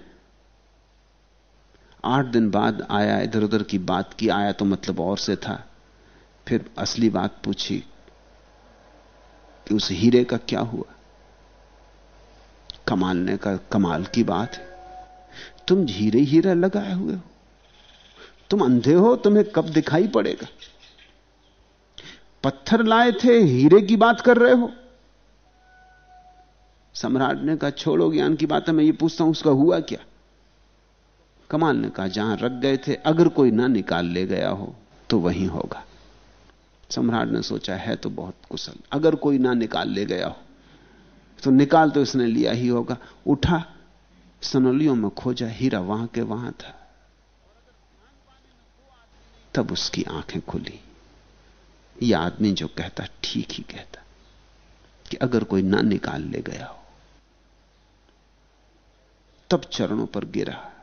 आठ दिन बाद आया इधर उधर की बात की, आया तो मतलब और से था। फिर असली बात पूछी कि उस हीरे का क्या हुआ? कमालने का कमाल की बात है। तुम हीरे हीरा लगाए हुए हो। तुम अंधे हो, तुम्हें कब दिखाई पड़ेगा? पत्थर लाए थे, हीरे की बात कर रहे हो? सम्राट ने कहा, छोड़ो ज्ञान की बात है, मैं ये पूछता हूँ, उसका हुआ क्या? कमाल ने कहा, जहाँ रख गए थे, अगर कोई ना निकाल ले गया हो तो वहीं होगा। सम्राट ने सोचा, है तो बहुत कुशल। अगर कोई ना निकाल ले गया हो तो निकाल तो इसने लिया ही होगा। उठा, सनोलियों में खोजा, हीरा वहाँ के वहाँ था। तब उसकी आँखें खुली। यह आदमी जो कहता, ठीक ही कहता कि अगर कोई ना निकाल ले गया हो, तब चरणों पर गिरा।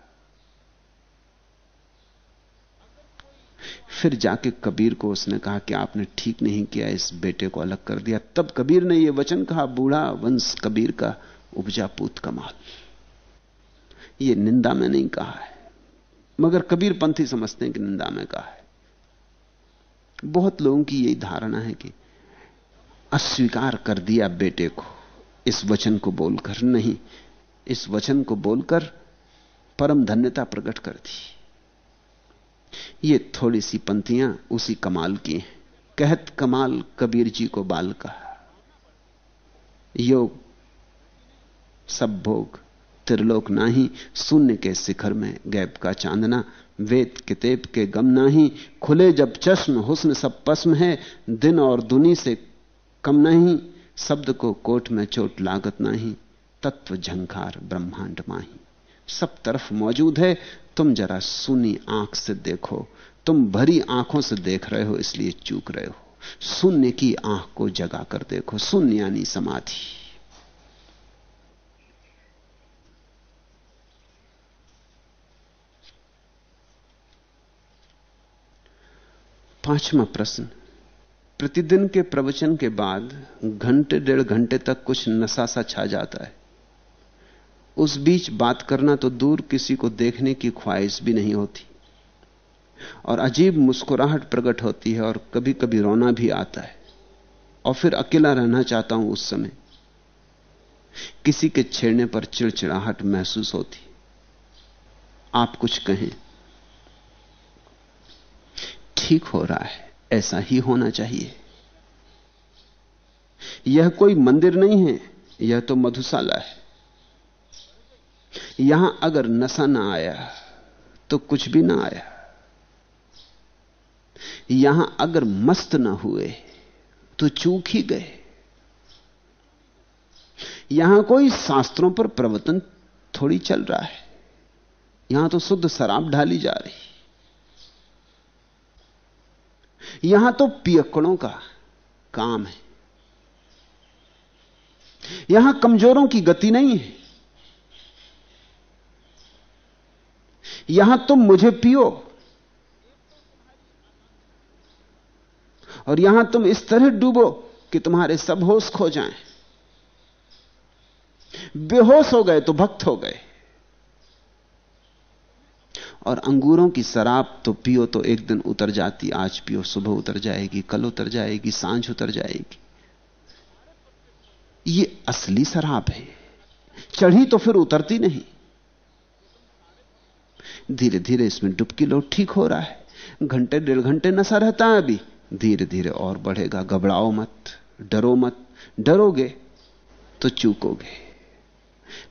फिर जाके कबीर को उसने कहा कि आपने ठीक नहीं किया, इस बेटे को अलग कर दिया। तब कबीर ने यह वचन कहा, बूढ़ा वंश कबीर का उपजा पूत कमाल यह निंदा में नहीं कहा है, मगर कबीर पंथी समझते हैं कि निंदा में कहा है। बहुत लोगों की यही धारणा है कि अस्वीकार कर दिया बेटे को, इस वचन को बोलकर नहीं, इस वचन को बोलकर परम धन्यता प्रकट कर दी। ये थोड़ी सी पंक्तियाँ उसी कमाल की हैं। कहत कमाल कबीर जी को बाल का। योग, सब भोग, त्रिलोक नाही, शून्य के शिखर में गैप का चांदना, वेद कितेब के गम नाही, खुले जब चश्म, हुस्न सब पस्म है, दिन और दुनी से कम नहीं, शब्द को कोट में चोट लागत नहीं, तत्व झंकार ब्रह्मांड माही। सब तरफ़ मौजूद है तुम जरा सुनी आँख से देखो। तुम भरी आँखों से देख रहे हो, इसलिए चूक रहे हो। शून्य की आँख को जगा कर देखो। शून्य यानी समाधि। पांचवा प्रश्न। प्रतिदिन के प्रवचन के बाद घंटे डेढ़ घंटे तक कुछ नशा सा छा जाता है। उस बीच बात करना तो दूर किसी को देखने की ख्वाहिश भी नहीं होती। और अजीब मुस्कुराहट प्रकट होती है और कभी कभी रोना भी आता है। और फिर अकेला रहना चाहता हूँ उस समय। किसी के छेड़ने पर चिड़चिड़ाहट महसूस होती। आप कुछ कहें। ठीक हो रहा है, ऐसा ही होना चाहिए। यह कोई मंदिर नहीं है, यह तो मधुशाला है। यहाँ अगर नशा ना आया तो कुछ भी ना आया। यहाँ अगर मस्त ना हुए तो चूक ही गए। यहाँ कोई शास्त्रों पर प्रवचन थोड़ी चल रहा है। यहाँ तो शुद्ध शराब ढाली जा रही। यहाँ तो पियकड़ों का काम है। यहाँ कमजोरों की गति नहीं है। यहाँ तुम मुझे पियो। और यहाँ तुम इस तरह डूबो कि तुम्हारे सब होश खो जाएँ। बेहोश हो गए तो भक्त हो गए। और अंगूरों की शराब तो पियो तो एक दिन उतर जाती, आज पियो, सुबह उतर जाएगी, कल उतर जाएगी, साँझ उतर जाएगी। ये असली शराब है। चढ़ी तो फिर उतरती नहीं। धीरे धीरे इसमें डुबकी लो, ठीक हो रहा है। घंटे, डेढ़ घंटे नशा रहता है अभी। धीरे धीरे और बढ़ेगा, घबराओ मत, डरो मत। डरोगे तो चूकोगे।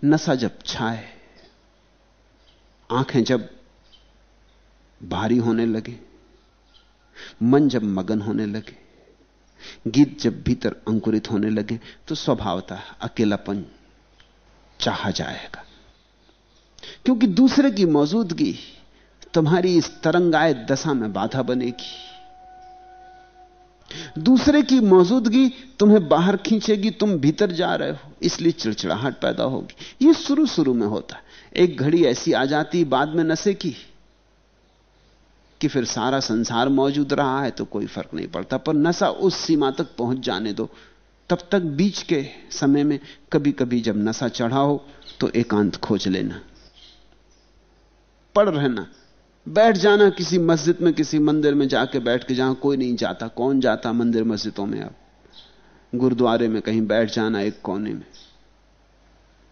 नशा जब छाए, आँखें जब भारी होने लगे, मन जब मगन होने लगे, गीत जब भीतर अंकुरित होने लगे तो स्वभावता अकेलापन चाहा जाएगा। क्योंकि दूसरे की मौजूदगी तुम्हारी इस तरंगाए दशा में बाधा बनेगी। दूसरे की मौजूदगी तुम्हें बाहर खींचेगी, तुम भीतर जा रहे हो, इसलिए चिड़चिड़ाहट पैदा होगी। यह शुरू शुरू में होता है। एक घड़ी ऐसी आ जाती, बाद में नशे की कि फिर सारा संसार मौजूद रहा है तो कोई फ़र्क नहीं पड़ता, पर नशा उस सीमा तक पहुँच जाने दो। तब तक बीच के समय में कभी कभी जब नशा चढ़ा हो तो एकांत खोज लेना। पड़ रहना। बैठ जाना किसी मस्जिद में, किसी मंदिर में जाके बैठ के, जहाँ कोई नहीं जाता। कौन जाता मंदिर मस्जिदों में अब? गुरुद्वारे में कहीं बैठ जाना एक कोने में।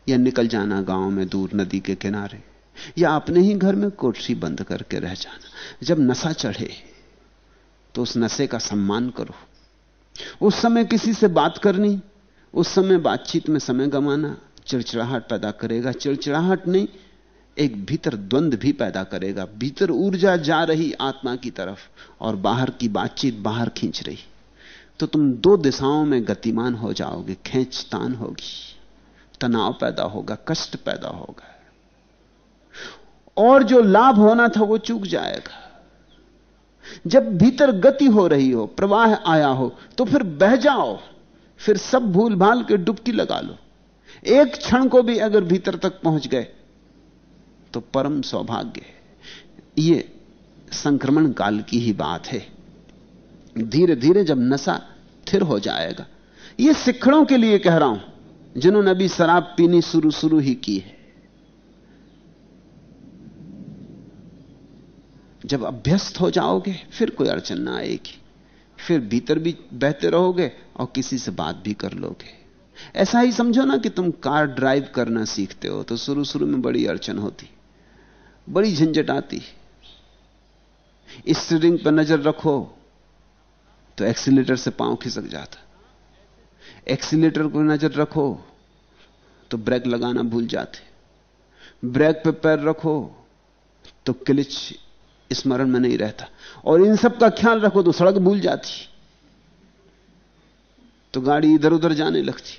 या निकल जाना गाँव में दूर, नदी के किनारे। या अपने ही घर में कोठरी बंद करके रह जाना। जब नशा चढ़े तो उस नशे का सम्मान करो। उस समय किसी से बात करनी, उस समय बातचीत में समय गंवाना चिड़चिड़ाहट पैदा करेगा। चिड़चिड़ाहट नहीं एक भीतर द्वंद भी पैदा करेगा। भीतर ऊर्जा जा रही आत्मा की तरफ़ और बाहर की बातचीत बाहर खींच रही। तो तुम दो दिशाओं में गतिमान हो जाओगे, खेचतान होगी। तनाव पैदा होगा, कष्ट पैदा होगा। और जो लाभ होना था वो चूक जाएगा। जब भीतर गति हो रही हो, प्रवाह आया हो तो फिर बह जाओ। फिर सब भूल भाल के डुबकी लगा लो। एक क्षण को भी अगर भीतर तक पहुँच गए तो परम सौभाग्य ये संक्रमण काल की ही बात है। धीरे धीरे जब नशा थिर हो जाएगा। ये सिखड़ों के लिए कह रहा हूँ, जिन्होंने अभी शराब पीनी शुरू शुरू ही की है। जब अभ्यस्त हो जाओगे, फिर कोई अड़चन ना आएगी। फिर भीतर भी बहते रहोगे और किसी से बात भी कर लोगे। ऐसा ही समझो ना कि तुम कार ड्राइव करना सीखते हो तो शुरू शुरू में बड़ी अड़चन होती। बड़ी झंझट आती स्टीयरिंग पर नज़र रखो तो एक्सीटर से पाँव खिसक जाता। एक्सीटर पर नज़र रखो तो ब्रेक लगाना भूल जाते। ब्रेक पे पैर रखो तो क्लिच स्मरण में नहीं रहता। और इन सब का ख्याल रखो तो सड़क भूल जाती। तो गाड़ी इधर उधर जाने लगती।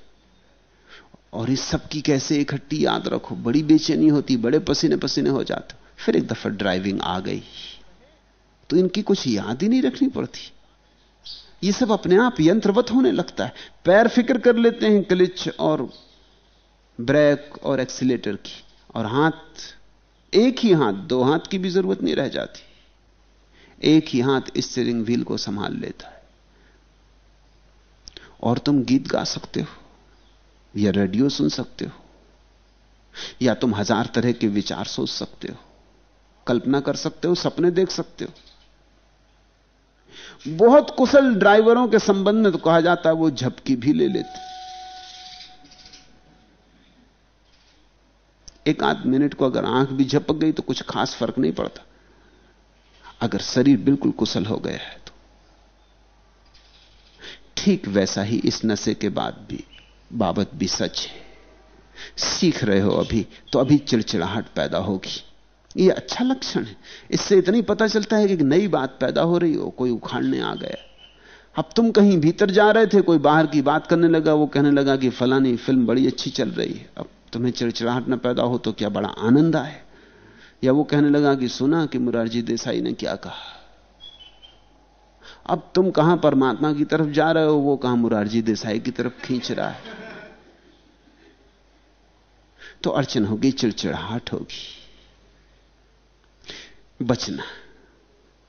और इस सब की कैसे इकट्ठी याद रखो? बड़ी बेचैनी होती, बड़े पसीने पसीने हो जाते। फिर एक दफ़ा ड्राइविंग आ गई। तो इनकी कुछ याद ही नहीं रखनी पड़ती। ये सब अपने आप यंत्रवत होने लगता है। पैर फ़िक्र कर लेते हैं क्लिच और ब्रेक और एक्सीटर की। और हाथ, एक ही हाथ, दो हाथ की भी ज़रूरत नहीं रह जाती। एक ही हाथ स्टीयरिंग व्हील को संभाल लेता है। और तुम गीत गा सकते हो। या रेडियो सुन सकते हो, या तुम हज़ार तरह के विचार सोच सकते हो, कल्पना कर सकते हो, सपने देख सकते हो। बहुत कुशल ड्राइवरों के संबंध में तो कहा जाता है वो झपकी भी ले लेते एक आध मिनट को अगर आँख भी झपक गई तो कुछ खास फ़र्क नहीं पड़ता। अगर शरीर बिल्कुल कुशल हो गया है तो। ठीक वैसा ही इस नशे के बाद भी। बाबत भी सच है। सीख रहे हो अभी तो अभी चिड़चिड़ाहट पैदा होगी। ये अच्छा लक्षण है। इससे इतना ही पता चलता है कि नई बात पैदा हो रही हो, कोई उखाड़ने आ गया। अब तुम कहीं भीतर जा रहे थे, कोई बाहर की बात करने लगा, वो कहने लगा कि फलानी फ़िल्म बड़ी अच्छी चल रही है। अब तुम्हें चिड़चिड़ाहट न पैदा हो तो क्या बड़ा आनंद आए? या वो कहने लगा कि सुना कि मुरारजी देसाई ने क्या कहा? अब तुम कहाँ परमात्मा की तरफ़ जा रहे हो? वो कहाँ मुरारजी देसाई की तरफ़ खींच रहा है? तो अड़चन होगी, चिड़चिड़ाहट होगी। बचना,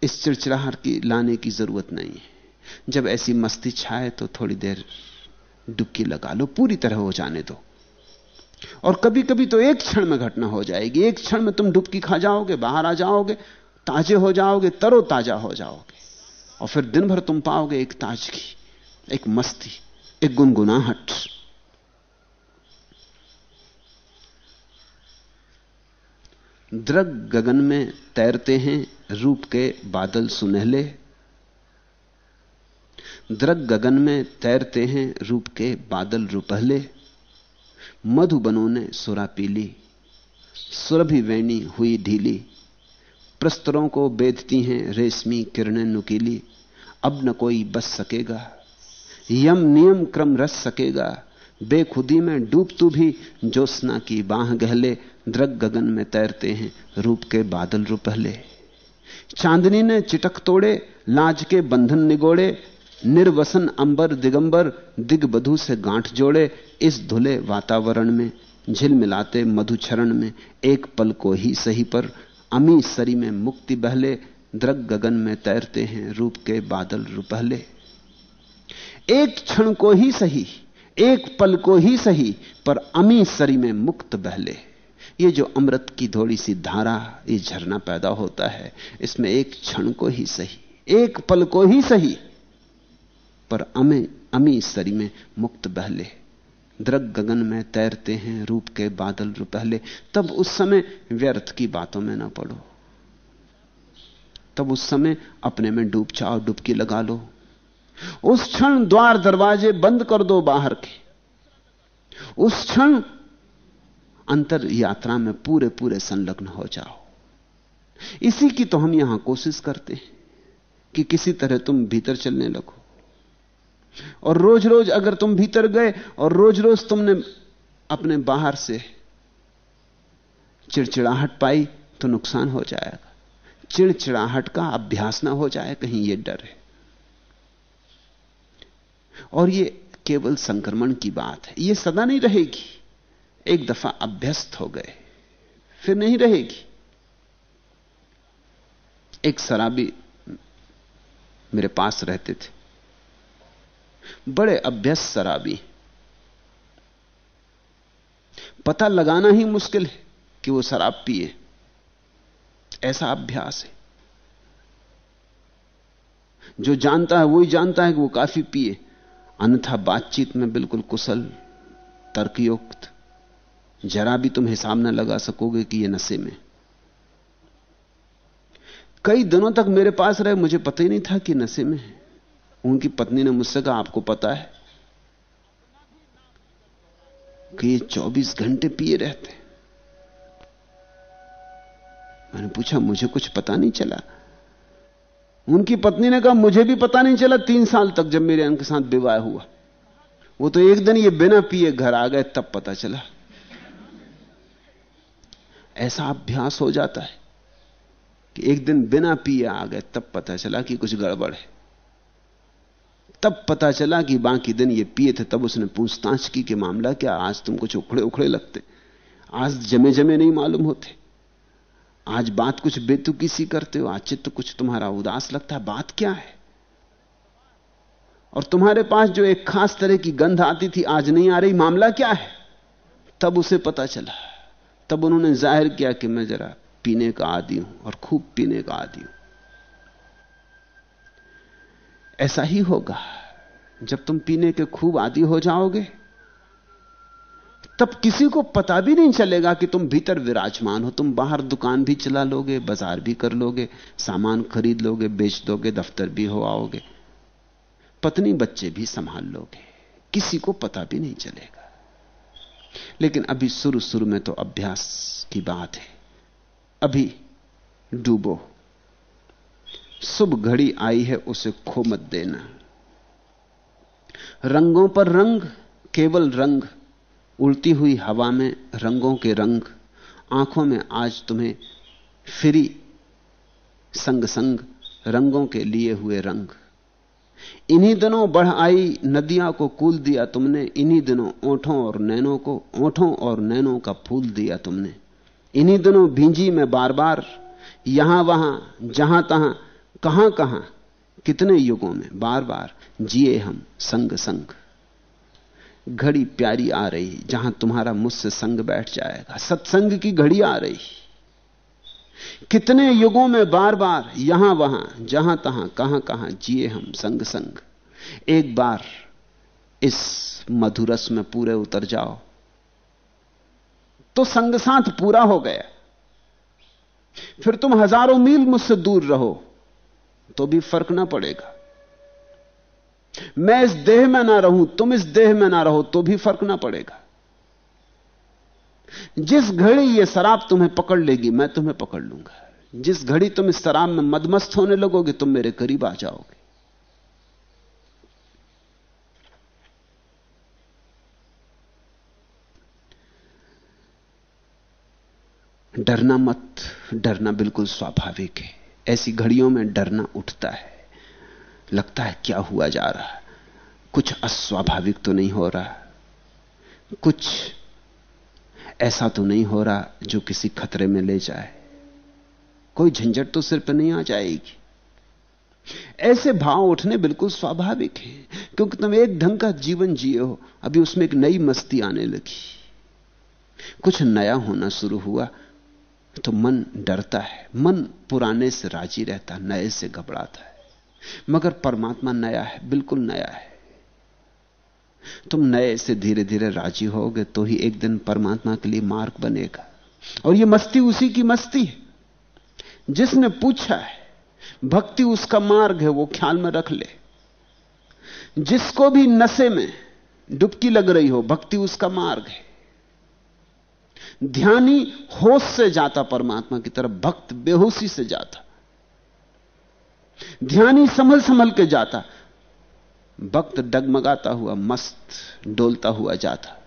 इस चिड़चिड़ाहट की लाने की ज़रूरत नहीं है। जब ऐसी मस्ती छाए तो थोड़ी देर डुबकी लगा लो, पूरी तरह हो जाने दो। और कभी कभी तो एक क्षण में घटना हो जाएगी। एक क्षण में तुम डुबकी खा जाओगे, बाहर आ जाओगे, ताजे हो जाओगे तरो ताज़ा हो जाओगे। और फिर दिन भर तुम पाओगे एक ताजगी, एक मस्ती, एक गुनगुनाहट। द्रग गगन में तैरते हैं, रूप के बादल सुनहले। द्रग गगन में तैरते हैं, रूप के बादल रुपहले। मधुबनों ने सुरा पीली सुरभि वैणी हुई ढीली। प्रस्तरों को बेधती हैं, रेशमी किरणें नुकीली। अब न कोई बच सकेगा। यम नियम क्रम रस सकेगा। बेखुदी में डूब तू भी, ज्योत्सना की बाह गहले, द्रग गगन में तैरते हैं, रूप के बादल रुपहले। चांदनी ने चिटक तोड़े, लाज के बंधन निगोड़े, निर्वसन अंबर दिगंबर दिगबधु से गांठ जोड़े, इस धुले वातावरण में झिलमिलाते मधुचरण में, एक पल को ही सही पर अमी सरी में मुक्ति बहले द्रग गगन में तैरते हैं रूप के बादल रुपहले। एक क्षण को ही सही, एक पल को ही सही, पर अमी सरी में मुक्त बहले। ये जो अमृत की थोड़ी सी धारा, ये झरना पैदा होता है, इसमें एक क्षण को ही सही, एक पल को ही सही, पर अमे, अमी सरी में मुक्त बहले। द्रग गगन में तैरते हैं रूप के बादल रुपहले, तब उस समय व्यर्थ की बातों में ना पड़ो। तब उस समय अपने में डूब जाओ डुबकी लगा लो। उस क्षण द्वार दरवाजे बंद कर दो बाहर के। उस क्षण अंतर यात्रा में पूरे पूरे संलग्न हो जाओ। इसी की तो हम यहाँ कोशिश करते हैं कि किसी तरह तुम भीतर चलने लगो। और रोज रोज अगर तुम भीतर गए और रोज रोज तुमने अपने बाहर से चिड़चिड़ाहट पाई तो नुकसान हो जाएगा। चिड़चिड़ाहट का अभ्यास ना हो जाए, कहीं यह डर है। और यह केवल संक्रमण की बात है। यह सदा नहीं रहेगी। एक दफ़ा अभ्यस्त हो गए, फिर नहीं रहेगी। एक शराबी मेरे पास रहते थे। बड़े अभ्यस्त शराबी। पता लगाना ही मुश्किल है कि वो शराब पिए। ऐसा अभ्यास है। जो जानता है, वही जानता है कि वो काफ़ी पिए। अन्यथा बातचीत में बिल्कुल कुशल, तर्कयुक्त, जरा भी तुम हिसाब न लगा सकोगे कि ये नशे में। कई दिनों तक मेरे पास रहे, मुझे पता ही नहीं था कि नशे में है। उनकी पत्नी ने मुझसे कहा, आपको पता है कि ये 24 घंटे पिए रहते मैंने पूछा, मुझे कुछ पता नहीं चला? उनकी पत्नी ने कहा, मुझे भी पता नहीं चला तीन साल तक जब मेरे उनके साथ विवाह हुआ। वो तो एक दिन ये बिना पिए घर आ गए, तब पता चला। ऐसा अभ्यास हो जाता है कि एक दिन बिना पिए आ गए, तब पता चला कि कुछ गड़बड़ है। तब पता चला कि बाकी दिन ये पिए थे, तब उसने पूछताछ की कि मामला क्या, आज तुम कुछ उखड़े उखड़े लगते। आज जमे जमे नहीं मालूम होते। आज बात कुछ बेतुकी सी करते हो, आज चित्त कुछ तुम्हारा उदास लगता है, बात क्या है? और तुम्हारे पास जो एक खास तरह की गंध आती थी, आज नहीं आ रही, मामला क्या है? तब उसे पता चला। तब उन्होंने ज़ाहिर किया कि मैं जरा पीने का आदि हूँ और खूब पीने का आदि हूँ। ऐसा ही होगा, जब तुम पीने के खूब आदि हो जाओगे तब किसी को पता भी नहीं चलेगा कि तुम भीतर विराजमान हो। तुम बाहर दुकान भी चला लोगे, बाज़ार भी कर लोगे, सामान खरीद लोगे, बेच दोगे, दफ्तर भी हो आओगे। पत्नी बच्चे भी संभाल लोगे। किसी को पता भी नहीं चलेगा। लेकिन अभी शुरू शुरू में तो अभ्यास की बात है। अभी डूबो। शुभ घड़ी आई है, उसे खो मत देना। रंगों पर रंग, केवल रंग। उड़ती हुई हवा में रंगों के रंग, आँखों में आज तुम्हें फिरी संग संग रंगों के लिए हुए रंग। इन्हीं दिनों बढ़ आई नदियाँ को कूल दिया तुमने, इन्हीं दिनों ओठों और नैनों को, ओठों और नैनों का फूल दिया तुमने। इन्हीं दिनों भींजी में बार बार यहाँ वहाँ, जहाँ तहां कहाँ कहाँ कितने युगों में बार बार जिए हम संग संग घड़ी प्यारी आ रही, जहाँ तुम्हारा मुझसे संग बैठ जाएगा। सत्संग की घड़ी आ रही। कितने युगों में बार बार यहाँ वहाँ जहाँ तहां कहाँ कहाँ जिए हम संग संग एक बार इस मधुरस में पूरे उतर जाओ। तो संग साथ पूरा हो गया। फिर तुम हज़ारों मील मुझसे दूर रहो तो भी फ़र्क ना पड़ेगा। मैं इस देह में ना रहूँ, तुम इस देह में ना रहो तो भी फ़र्क ना पड़ेगा। जिस घड़ी ये शराब तुम्हें पकड़ लेगी, मैं तुम्हें पकड़ लूँगा। जिस घड़ी तुम इस शराब में मदमस्त होने लगोगे, तुम मेरे करीब आ जाओगे। डरना मत, डरना बिल्कुल स्वाभाविक है। ऐसी घड़ियों में डरना उठता है। लगता है क्या हुआ जा रहा है। कुछ अस्वाभाविक तो नहीं हो रहा। कुछ ऐसा तो नहीं हो रहा जो किसी खतरे में ले जाए। कोई झंझट तो सिर पर नहीं आ जाएगी। ऐसे भाव उठने बिल्कुल स्वाभाविक है, क्योंकि तुम एक ढंग का जीवन जिए हो, अभी उसमें एक नई मस्ती आने लगी। कुछ नया होना शुरू हुआ तो मन डरता है, मन पुराने से राज़ी रहता, नए से घबराता है। मगर परमात्मा नया है, बिल्कुल नया है। तुम नए से धीरे धीरे राज़ी होगे तो ही एक दिन परमात्मा के लिए मार्ग बनेगा। और यह मस्ती उसी की मस्ती है। जिसने पूछा है, भक्ति उसका मार्ग है, वो ख्याल में रख ले। जिसको भी नशे में डुबकी लग रही हो, भक्ति उसका मार्ग है। ध्यानी होश से जाता परमात्मा की तरफ़, भक्त बेहोशी से जाता। ध्यानी संभल संभल के जाता। भक्त डगमगाता हुआ, मस्त डोलता हुआ जाता।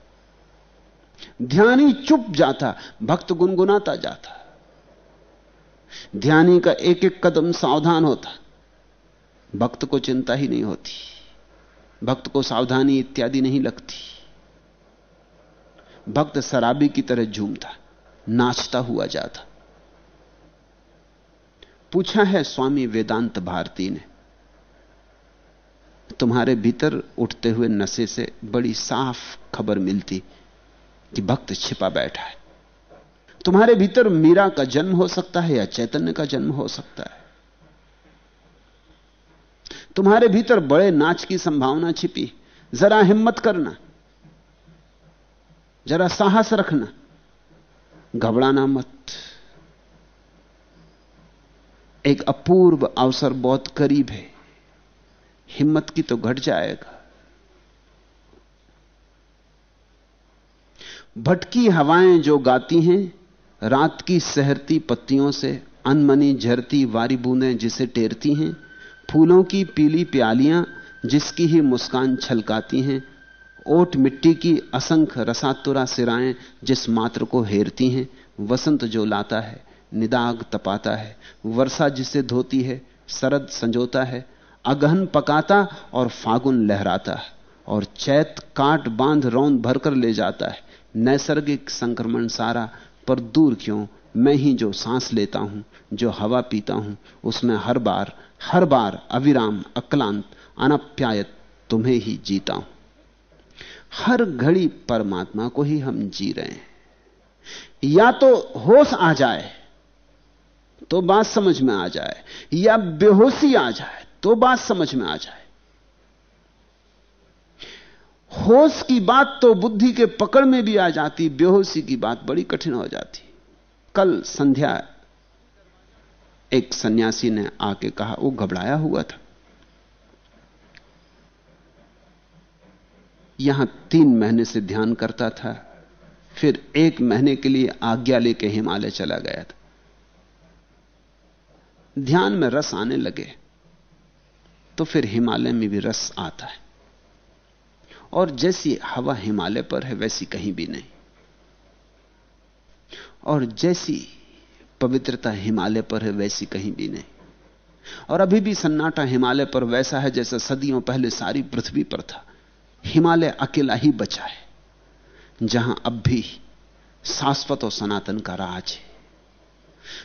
ध्यानी चुप जाता, भक्त गुनगुनाता जाता। ध्यानी का एक एक कदम सावधान होता। भक्त को चिंता ही नहीं होती। भक्त को सावधानी इत्यादि नहीं लगती। भक्त शराबी की तरह झूमता, नाचता हुआ जाता। पूछा है स्वामी वेदांत भारती ने। तुम्हारे भीतर उठते हुए नशे से बड़ी साफ़ खबर मिलती कि भक्त छिपा बैठा है। तुम्हारे भीतर मीरा का जन्म हो सकता है या चैतन्य का जन्म हो सकता है। तुम्हारे भीतर बड़े नाच की संभावना छिपी। जरा हिम्मत करना। जरा साहस रखना। घबराना मत। एक अपूर्व अवसर बहुत करीब है। हिम्मत की तो घट जाएगा। भटकी हवाएँ जो गाती हैं, रात की सहरती पत्तियों से, अनमनी झरती वारी बूंदें जिसे टेरती हैं, फूलों की पीली प्यालियाँ जिसकी ही मुस्कान छलकाती हैं, ओट मिट्टी की असंख्य रसातुरा सिराएँ जिस मात्र को हेरती हैं, वसंत जो लाता है। निदाग तपाता है। वर्षा जिसे धोती है शरद संजोता है, अगहन पकाता और फागुन लहराता है, और चैत काट बाँध रौंद भरकर ले जाता है। नैसर्गिक संक्रमण सारा, पर दूर क्यों? मैं ही जो सांस लेता हूँ, जो हवा पीता हूँ, उसमें हर बार हर बार अविराम, अक्लांत, अनप्यायत तुम्हें ही जीता हूँ। हर घड़ी परमात्मा को ही हम जी रहे हैं। या तो होश आ जाए तो बात समझ में आ जाए, या बेहोशी आ जाए तो बात समझ में आ जाए। होश की बात तो बुद्धि के पकड़ में भी आ जाती, बेहोशी की बात बड़ी कठिन हो जाती। कल संध्या, एक सन्यासी ने आके कहा वो घबराया हुआ था। यहाँ तीन महीने से ध्यान करता था, फिर एक महीने के लिए आज्ञा लेके हिमालय चला गया था। ध्यान में रस आने लगे तो फिर हिमालय में भी रस आता है। और जैसी हवा हिमालय पर है, वैसी कहीं भी नहीं। और जैसी पवित्रता हिमालय पर है, वैसी कहीं भी नहीं। और अभी भी सन्नाटा हिमालय पर वैसा है, जैसा सदियों पहले सारी पृथ्वी पर था। हिमालय अकेला ही बचा है, जहाँ अब भी शाश्वत और सनातन का राज है।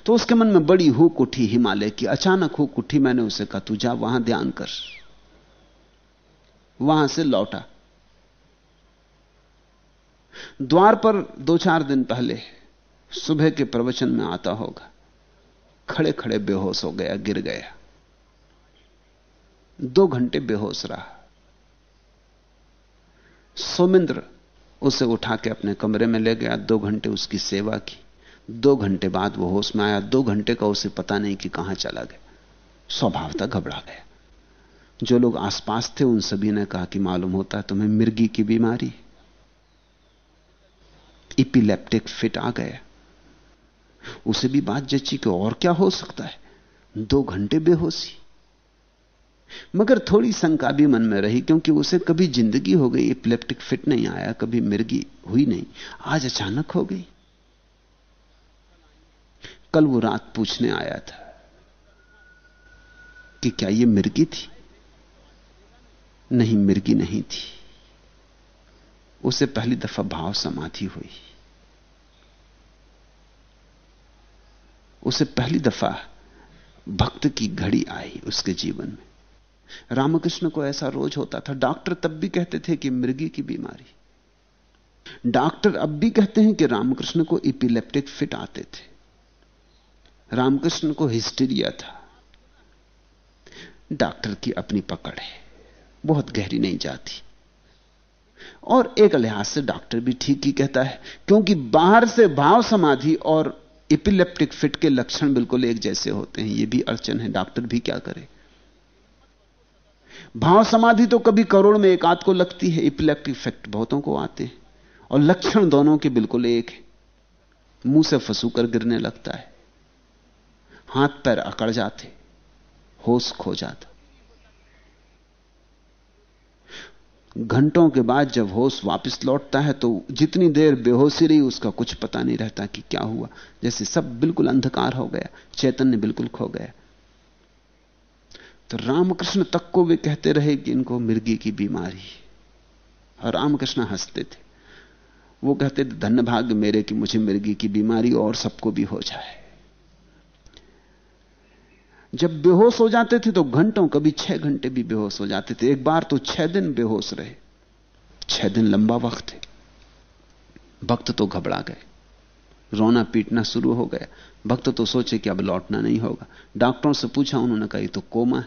तो उसके मन में बड़ी हुक उठी हिमालय की। अचानक हुक उठी, मैंने उसे कहा, तू जा, वहाँ ध्यान कर। वहाँ से लौटा। द्वार पर दो चार दिन पहले सुबह के प्रवचन में आता होगा। खड़े खड़े बेहोश हो गया, गिर गया। दो घंटे बेहोश रहा। सोमिंद्र उसे उठा के अपने कमरे में ले गया। दो घंटे उसकी सेवा की। दो घंटे बाद वो होश में आया। दो घंटे का उसे पता नहीं कि कहाँ चला गया। स्वभावता घबरा गया। जो लोग आसपास थे, उन सभी ने कहा कि मालूम होता है तुम्हें मिर्गी की बीमारी। इपिलेप्टिक फिट आ गया। उसे भी बात जची कि और क्या हो सकता है? दो घंटे बेहोशी। मगर थोड़ी शंका भी मन में रही, क्योंकि उसे कभी ज़िंदगी हो गई इपिलेप्टिक फिट नहीं आया, कभी मिर्गी हुई नहीं। आज अचानक हो गई। कल वो रात पूछने आया था कि क्या ये मिर्गी थी? नहीं, मिर्गी नहीं थी। उसे पहली दफ़ा भाव समाधि हुई। उसे पहली दफ़ा भक्त की घड़ी आई उसके जीवन में। रामकृष्ण को ऐसा रोज होता था। डॉक्टर तब भी कहते थे कि मृगी की बीमारी। डॉक्टर अब भी कहते हैं कि रामकृष्ण को इपिलेप्टिक फिट आते थे। रामकृष्ण को हिस्टीरिया था। डॉक्टर की अपनी पकड़ है। बहुत गहरी नहीं जाती। और एक लिहाज से डॉक्टर भी ठीक ही कहता है, क्योंकि बाहर से भाव समाधि और इपिलेप्टिक फिट के लक्षण बिल्कुल एक जैसे होते हैं। यह भी अड़चन है। डॉक्टर भी क्या करे? भाव समाधि तो कभी करोड़ में एक आध को लगती है। इपिलेप्टिक फिट बहुतों को आते हैं। और लक्षण दोनों के बिल्कुल एक है। मुँह से फंसू कर गिरने लगता है। हाथ पैर अकड़ जाते, होश खो जाता। घंटों के बाद जब होश वापस लौटता है तो जितनी देर बेहोशी रही, उसका कुछ पता नहीं रहता कि क्या हुआ। जैसे सब बिल्कुल अंधकार हो गया, चैतन्य बिल्कुल खो गया। तो रामकृष्ण तक को वे कहते रहे कि इनको मिर्गी की बीमारी और रामकृष्ण हँसते थे। वो कहते थे धन्य भाग्य मेरे कि मुझे मिर्गी की बीमारी और सबको भी हो जाए। जब बेहोश हो जाते थे तो घंटों, कभी छह घंटे भी बेहोश हो जाते थे। एक बार तो छह दिन बेहोश रहे। छह दिन लंबा वक्त है भक्त तो घबरा गए। रोना पीटना शुरू हो गया। भक्त तो सोचे कि अब लौटना नहीं होगा। डॉक्टरों से पूछा, उन्होंने कहा, ये तो कोमा है।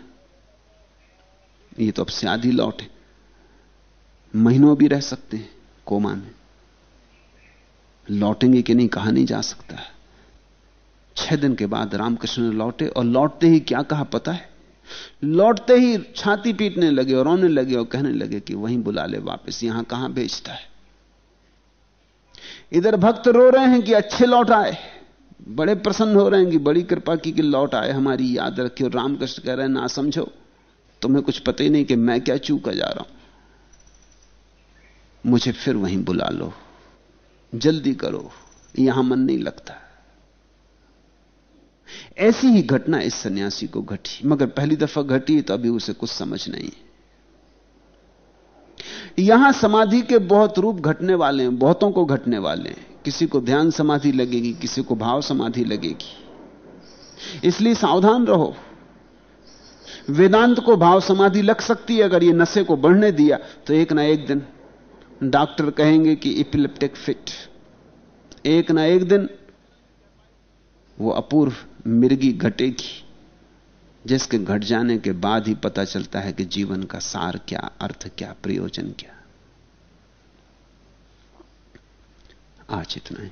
ये तो अब से आधी लौटे महीनों भी रह सकते हैं कोमा में। लौटेंगे कि नहीं, कहा नहीं जा सकता है। छह दिन के बाद रामकृष्ण लौटे और लौटते ही क्या कहा पता है? लौटते ही छाती पीटने लगे और रोने लगे और कहने लगे कि वहीं बुला ले वापस, यहाँ कहाँ भेजता है? इधर भक्त रो रहे हैं कि अच्छे लौट आए। बड़े प्रसन्न हो रहे हैं कि बड़ी कृपा की कि लौट आए, हमारी याद और रामकृष्ण कह रहे हैं, ना समझो, तुम्हें कुछ पता ही नहीं कि मैं क्या चूका जा रहा हूँ। मुझे फिर वहीं बुला लो। जल्दी करो, यहाँ मन नहीं लगता। ऐसी ही घटना इस सन्यासी को घटी, मगर पहली दफ़ा घटी तो अभी उसे कुछ समझ नहीं यहाँ समाधि के बहुत रूप घटने वाले हैं, बहुतों को घटने वाले हैं। किसी को ध्यान समाधि लगेगी, किसी को भाव समाधि लगेगी। इसलिए सावधान रहो। वेदांत को भाव समाधि लग सकती है, अगर ये नशे को बढ़ने दिया तो एक ना एक दिन डॉक्टर कहेंगे कि इपिलेप्टिक फिट एक ना एक दिन वो अपूर्व मिर्गी घटेगी, जिसके घट जाने के बाद ही पता चलता है कि जीवन का सार क्या, अर्थ क्या, प्रयोजन क्या। आज इतना ही।